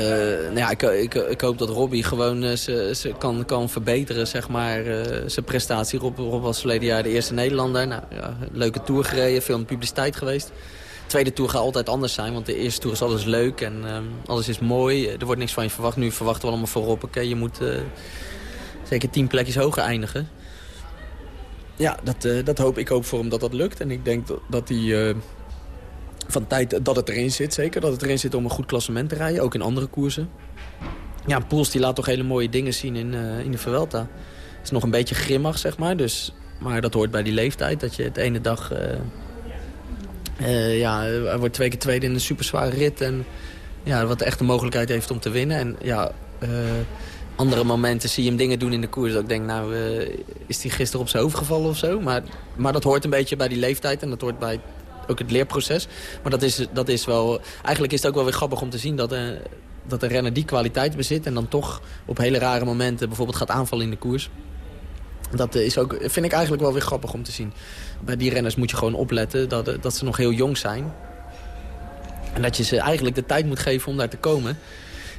nou ja, ik, ik, ik hoop dat Robbie gewoon eh, ze, kan, kan verbeteren, zeg maar, eh, zijn prestatie. Rob, was verleden jaar de eerste Nederlander. Nou, ja, leuke tour gereden, veel in publiciteit geweest. De tweede tour gaat altijd anders zijn, want de eerste tour is alles leuk en alles is mooi. Er wordt niks van je verwacht. Nu verwachten we allemaal van Rob, oké, je moet zeker tien plekjes hoger eindigen. Ja, dat, dat hoop ik hoop voor hem dat dat lukt. En ik denk dat, dat hij... van tijd dat het erin zit, zeker. Dat het erin zit om een goed klassement te rijden, ook in andere koersen. Ja, Poels die laat toch hele mooie dingen zien in, eh, in de Vuelta. Is nog een beetje grimmig, zeg maar. Dus, maar dat hoort bij die leeftijd, dat je het ene dag... eh, eh, ja, hij wordt twee keer tweede in een superzware rit. En ja, wat echt de mogelijkheid heeft om te winnen. En ja, andere momenten zie je hem dingen doen in de koers. Dat ik denk, nou, is hij gisteren op zijn hoofd gevallen of zo? Maar, maar dat hoort een beetje bij die leeftijd. En dat hoort bij ook het leerproces. Maar dat is, dat is wel... Eigenlijk is het ook wel weer grappig om te zien dat... eh, dat een renner die kwaliteit bezit... en dan toch op hele rare momenten bijvoorbeeld gaat aanvallen in de koers. Dat is ook, vind ik eigenlijk wel weer grappig om te zien. Bij die renners moet je gewoon opletten dat, eh, dat ze nog heel jong zijn. En dat je ze eigenlijk de tijd moet geven om daar te komen.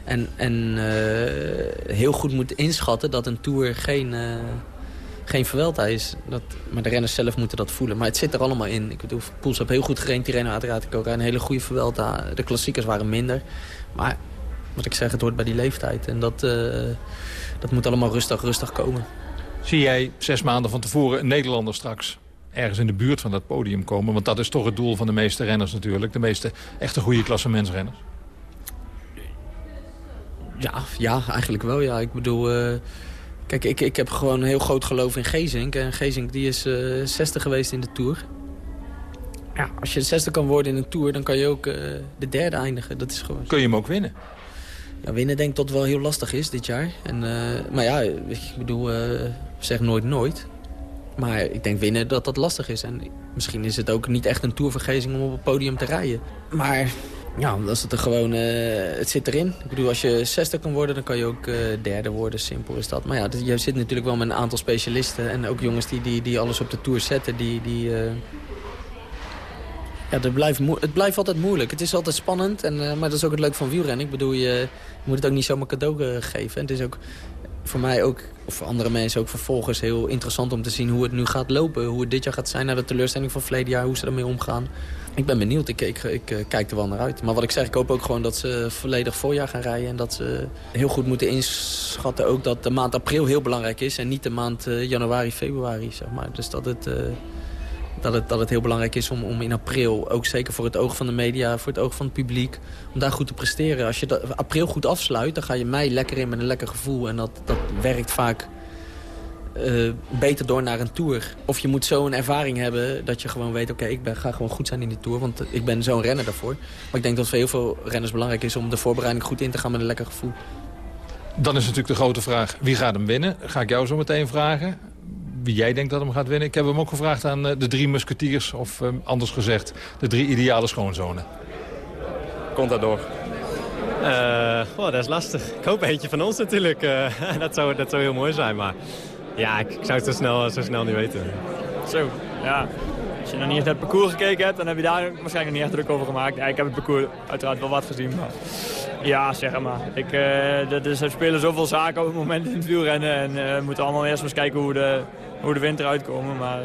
En, en eh, heel goed moet inschatten dat een Tour geen, geen Vuelta is. Dat, maar de renners zelf moeten dat voelen. Maar het zit er allemaal in. Ik bedoel, Poels heeft heel goed gerend. Tirreno uiteraard ook een hele goede Vuelta. De klassiekers waren minder. Maar wat ik zeg, het hoort bij die leeftijd. En dat, eh, dat moet allemaal rustig, rustig komen. Zie jij zes maanden van tevoren een Nederlander straks ergens in de buurt van dat podium komen? Want dat is toch het doel van de meeste renners natuurlijk. De meeste echte goede klassementsrenners. Ja, ja, eigenlijk wel. Ja. Ik bedoel, eh, kijk, ik, ik heb gewoon een heel groot geloof in Gezink. En Gezink die is eh 60 geweest in de Tour. Ja, als je de 60 kan worden in een Tour, dan kan je ook eh, de derde eindigen. Dat is gewoon... Kun je hem ook winnen? Ja, winnen denk ik dat het wel heel lastig is dit jaar. En, eh, maar ja, ik bedoel, zeg nooit nooit. Maar ik denk winnen dat dat lastig is. En misschien is het ook niet echt een tourvergezing om op het podium te rijden. Maar ja, als het er gewoon, eh, het zit erin. Ik bedoel, als je 60 kan worden, dan kan je ook eh, derde worden. Simpel is dat. Maar ja, je zit natuurlijk wel met een aantal specialisten. En ook jongens die, die, die alles op de tour zetten. Die, die, eh, ja, dat blijft het blijft altijd moeilijk. Het is altijd spannend, en, maar dat is ook het leuke van wielrennen. Ik bedoel, je, moet het ook niet zomaar cadeau geven. En het is ook voor mij ook, of voor andere mensen ook vervolgens heel interessant om te zien hoe het nu gaat lopen. Hoe het dit jaar gaat zijn na de teleurstelling van verleden jaar, hoe ze ermee omgaan. Ik ben benieuwd, ik, ik, eh, kijk er wel naar uit. Maar wat ik zeg, ik hoop ook gewoon dat ze volledig voorjaar gaan rijden. En dat ze heel goed moeten inschatten ook dat de maand april heel belangrijk is. En niet de maand eh, januari, februari, zeg maar. Dus dat het... eh, dat het, dat het heel belangrijk is om, om in april, ook zeker voor het oog van de media, voor het oog van het publiek, om daar goed te presteren. Als je dat, april goed afsluit, dan ga je mei lekker in met een lekker gevoel. En dat, dat werkt vaak eh, beter door naar een tour. Of je moet zo een ervaring hebben dat je gewoon weet, oké, ik ben, ga gewoon goed zijn in die tour. Want ik ben zo'n renner daarvoor. Maar ik denk dat voor heel veel renners belangrijk is om de voorbereiding goed in te gaan met een lekker gevoel. Dan is natuurlijk de grote vraag, wie gaat hem winnen? Ga ik jou zo meteen vragen. Wie jij denkt dat hem gaat winnen. Ik heb hem ook gevraagd aan eh, de drie musketiers. Of eh, anders gezegd, de drie ideale schoonzonen. Contador. Eh, oh, dat is lastig. Ik hoop eentje van ons natuurlijk. Eh, dat, zou, dat zou heel mooi zijn, maar ja, ik, ik zou het zo snel, zo snel niet weten. Zo, ja. als je nog niet eens naar het parcours gekeken hebt, dan heb je daar waarschijnlijk nog niet echt druk over gemaakt. Ja, ik heb het parcours uiteraard wel wat gezien, maar ja, zeg maar. Ik, uh, dat is, er spelen zoveel zaken op het moment in het wielrennen en uh, we moeten allemaal eerst maar eens kijken hoe de, hoe de wind eruit komen. Maar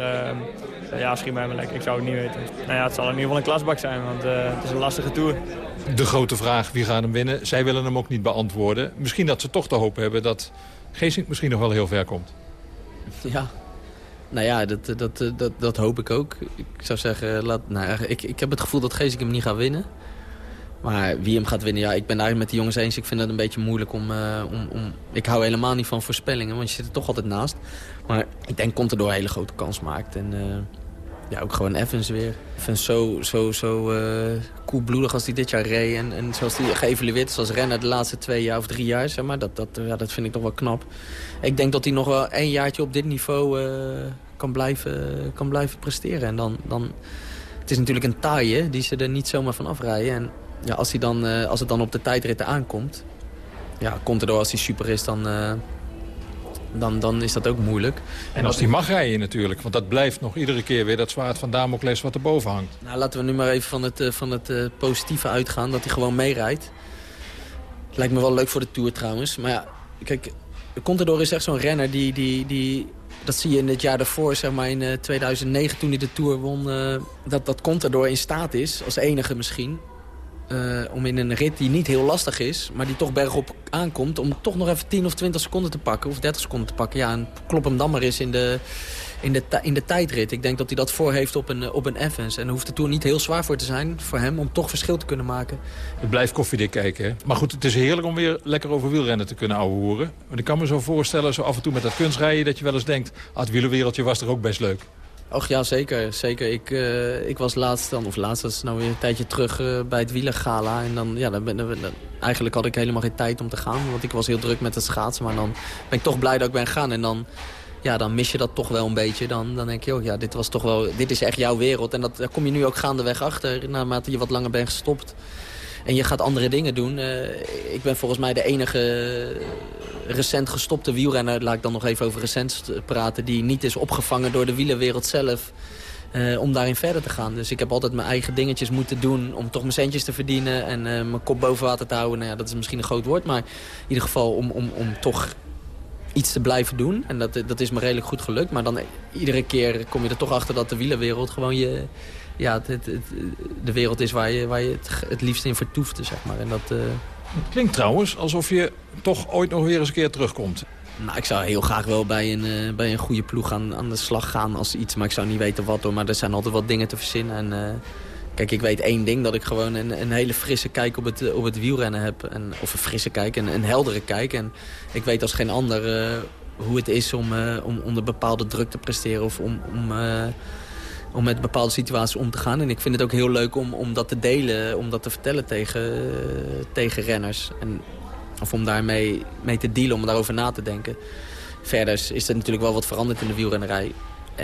uh, ja, schiet mij maar lekker. Ik zou het niet weten. Nou ja, het zal in ieder geval een klasbak zijn, want het is een lastige tour. De grote vraag, wie gaat hem winnen? Zij willen hem ook niet beantwoorden. Misschien dat ze toch de hoop hebben dat Geesink misschien nog wel heel ver komt. Ja, nou ja, dat, dat, dat, dat hoop ik ook. Ik zou zeggen, laat, nou, ik, ik heb het gevoel dat Geesink hem niet gaat winnen. Maar wie hem gaat winnen, ja, ik ben daar met de jongens eens. Ik vind het een beetje moeilijk om, uh, om, om... Ik hou helemaal niet van voorspellingen, want je zit er toch altijd naast. Maar ik denk Contador een hele grote kans maakt. En uh, ja, ook gewoon Evans weer. Evans zo, zo, zo uh, koelbloedig als hij dit jaar reed. En, en zoals hij geëvalueerd is als renner de laatste twee jaar of drie jaar. Zeg maar, dat, dat, ja, dat vind ik toch wel knap. Ik denk dat hij nog wel een jaartje op dit niveau kan, blijven, kan blijven presteren. En dan... dan het is natuurlijk een taaie die ze er niet zomaar van afrijden. En ja, als, hij dan, uh, als het dan op de tijdritten aankomt... Ja, komt er door als hij super is, dan, uh, dan, dan is dat ook moeilijk. En als hij mag rijden natuurlijk. Want dat blijft nog iedere keer weer dat zwaard van Damocles wat erboven hangt. Nou, laten we nu maar even van het, uh, van het positieve uitgaan. Dat hij gewoon meerijdt. Lijkt me wel leuk voor de Tour trouwens. Maar ja, kijk, Contador is echt zo'n renner die, die, die... Dat zie je in het jaar daarvoor, zeg maar in 2009 toen hij de Tour won... dat, dat Contador in staat is, als enige misschien... Uh, om in een rit die niet heel lastig is, maar die toch bergop aankomt... om toch nog even 10 of 20 seconden te pakken, of 30 seconden te pakken. Ja, en klop hem dan maar eens in de, in de, in de tijdrit. Ik denk dat hij dat voor heeft op een, op een Evans. En hoeft de Tour niet heel zwaar voor te zijn voor hem... om toch verschil te kunnen maken. Het blijft koffiedik kijken, hè? Maar goed, het is heerlijk om weer lekker over wielrennen te kunnen ouwehoeren. Want ik kan me zo voorstellen, zo af en toe met dat kunstrijden... dat je wel eens denkt, ah, het wielerwereldje was er ook best leuk. Och ja, zeker. zeker. Ik, uh, ik was laatst dan, of laatst, dat is nou weer een tijdje terug uh, bij het wielergala. En dan, ja, dan dan, eigenlijk had ik helemaal geen tijd om te gaan, want ik was heel druk met het schaatsen. Maar dan ben ik toch blij dat ik ben gegaan. En dan, ja, dan mis je dat toch wel een beetje. Dan, dan denk je ook, ja, dit, was toch wel, dit is echt jouw wereld. En dat, daar kom je nu ook gaandeweg achter, naarmate je wat langer bent gestopt. En je gaat andere dingen doen. Uh, ik ben volgens mij de enige recent gestopte wielrenner... laat ik dan nog even over recent praten... die niet is opgevangen door de wielerwereld zelf... Uh, om daarin verder te gaan. Dus ik heb altijd mijn eigen dingetjes moeten doen... om toch mijn centjes te verdienen en uh, mijn kop boven water te houden. Nou ja, dat is misschien een groot woord, maar in ieder geval om, om, om toch iets te blijven doen. En dat, dat is me redelijk goed gelukt. Maar dan iedere keer kom je er toch achter dat de wielerwereld gewoon je... Ja, het, het, het, de wereld is waar je, waar je het, het liefst in vertoeft, zeg maar. En dat... Uh, het klinkt trouwens alsof je toch ooit nog weer eens een keer terugkomt. Nou, ik zou heel graag wel bij een, uh, bij een goede ploeg aan, aan de slag gaan als iets. Maar ik zou niet weten wat hoor. Maar er zijn altijd wat dingen te verzinnen. En, uh, kijk, ik weet één ding. Dat ik gewoon een, een hele frisse kijk op het, op het wielrennen heb. En, of een frisse kijk, een, een heldere kijk. En ik weet als geen ander uh, hoe het is om, om onder bepaalde druk te presteren. Of om... om om met bepaalde situaties om te gaan. En ik vind het ook heel leuk om, om dat te delen, om dat te vertellen tegen, tegen renners. En, of om daarmee mee te dealen, om daarover na te denken. Verder is er natuurlijk wel wat veranderd in de wielrennerij.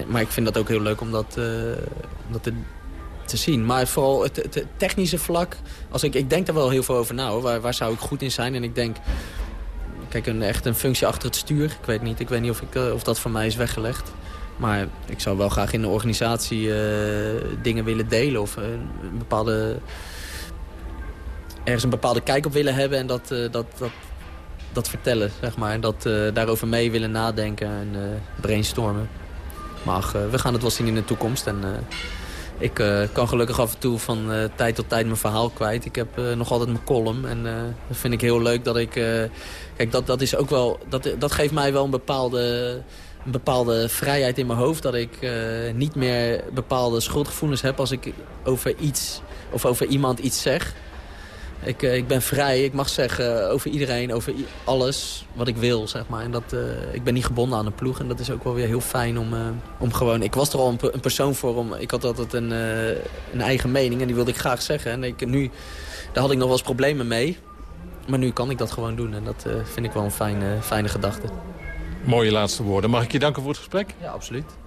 Maar ik vind dat ook heel leuk om dat, uh, dat te zien. Maar vooral het, technische vlak, als ik, ik denk daar wel heel veel over na. Hoor. Waar, waar zou ik goed in zijn? En ik denk, kijk, een, echt een functie achter het stuur. Ik weet niet, ik weet niet of, ik, of dat voor mij is weggelegd. Maar ik zou wel graag in de organisatie uh, dingen willen delen. Of een bepaalde, ergens een bepaalde kijk op willen hebben. En dat, dat, dat, dat vertellen, zeg maar. En dat, daarover mee willen nadenken en brainstormen. Maar we gaan het wel zien in de toekomst. En ik kan gelukkig af en toe van tijd tot tijd mijn verhaal kwijt. Ik heb nog altijd mijn column. En dat vind ik heel leuk dat ik... kijk, dat, dat is ook wel... Dat, dat geeft mij wel een bepaalde een bepaalde vrijheid in mijn hoofd. Dat ik niet meer bepaalde schuldgevoelens heb als ik over iets of over iemand iets zeg. Ik, uh, ik ben vrij, ik mag zeggen over iedereen, over alles wat ik wil, zeg maar. En dat, uh, ik ben niet gebonden aan een ploeg en dat is ook wel weer heel fijn om, om gewoon... Ik was er al een, een, persoon voor, om, ik had altijd een, een eigen mening en die wilde ik graag zeggen. En ik, nu, daar had ik nog wel eens problemen mee. Maar nu kan ik dat gewoon doen en dat vind ik wel een fijne, fijne gedachte. Mooie laatste woorden. Mag ik je danken voor het gesprek? Ja, absoluut.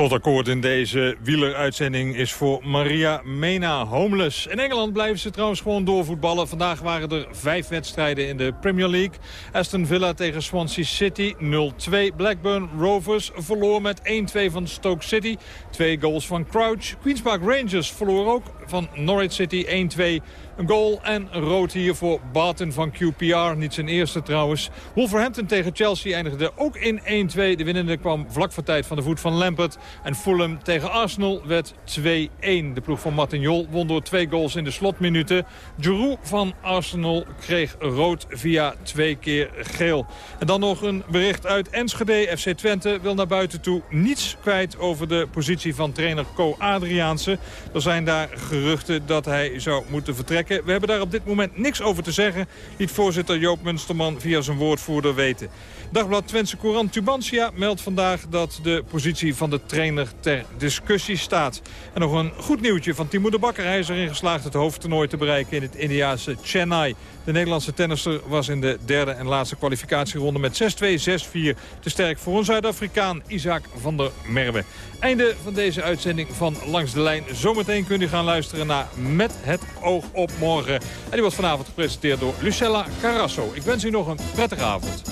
slotakkoord in deze wieleruitzending is voor Maria Mena Homeless. In Engeland blijven ze trouwens gewoon doorvoetballen. Vandaag waren er vijf wedstrijden in de Premier League. Aston Villa tegen Swansea City 0-2. Blackburn Rovers verloor met 1-2 van Stoke City. Twee goals van Crouch. Queen's Park Rangers verloor ook van Norwich City 1-2. Een goal en rood hier voor Barton van QPR. Niet zijn eerste trouwens. Wolverhampton tegen Chelsea eindigde ook in 1-2. De winnende kwam vlak voor tijd van de voet van Lampert. En Fulham tegen Arsenal werd 2-1. De ploeg van Martin Jol won door twee goals in de slotminuten. Giroud van Arsenal kreeg rood via twee keer geel. En dan nog een bericht uit Enschede. FC Twente wil naar buiten toe niets kwijt over de positie van trainer Co Adriaanse. Er zijn daar geruchten dat hij zou moeten vertrekken. We hebben daar op dit moment niks over te zeggen, liet voorzitter Joop Munsterman via zijn woordvoerder weten. Dagblad Twentse Courant Tubantia meldt vandaag dat de positie van de trainer ter discussie staat. En nog een goed nieuwtje van Timo de Bakker. Hij is erin geslaagd het hoofdtoernooi te bereiken in het Indiaanse Chennai. De Nederlandse tennisser was in de derde en laatste kwalificatieronde met 6-2, 6-4 te sterk voor een Zuid-Afrikaan Isaac van der Merwe. Einde van deze uitzending van Langs de Lijn. Zometeen kunt u gaan luisteren naar Met het oog op morgen. En die wordt vanavond gepresenteerd door Lucella Carrasso. Ik wens u nog een prettige avond.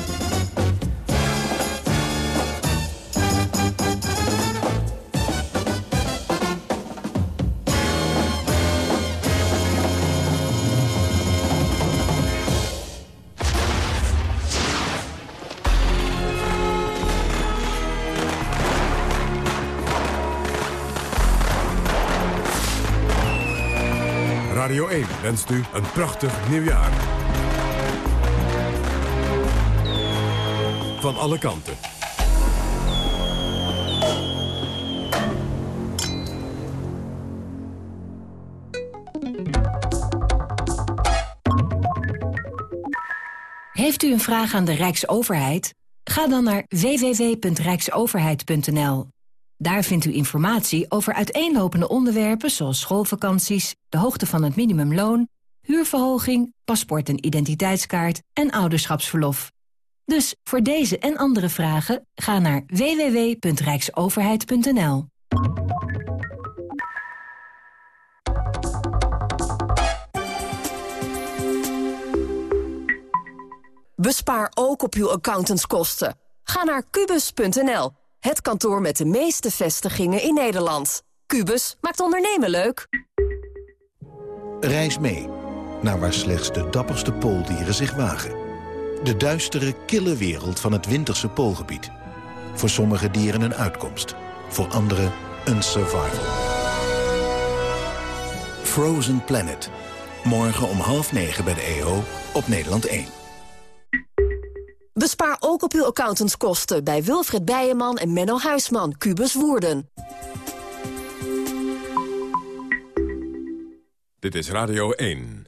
Wenst u een prachtig nieuwjaar. Van alle kanten. Heeft u een vraag aan de Rijksoverheid? Ga dan naar www.rijksoverheid.nl. Daar vindt u informatie over uiteenlopende onderwerpen zoals schoolvakanties, de hoogte van het minimumloon, huurverhoging, paspoort en identiteitskaart en ouderschapsverlof. Dus voor deze en andere vragen ga naar www.rijksoverheid.nl. Bespaar ook op uw accountantskosten. Ga naar kubus.nl, het kantoor met de meeste vestigingen in Nederland. Kubus maakt ondernemen leuk. Reis mee naar waar slechts de dapperste pooldieren zich wagen. De duistere, kille wereld van het winterse poolgebied. Voor sommige dieren een uitkomst, voor anderen een survival. Frozen Planet. Morgen om half negen bij de EO op Nederland 1. Bespaar ook op uw accountantskosten bij Wilfred Bijeman en Menno Huisman, Cubus Woerden. Dit is Radio 1.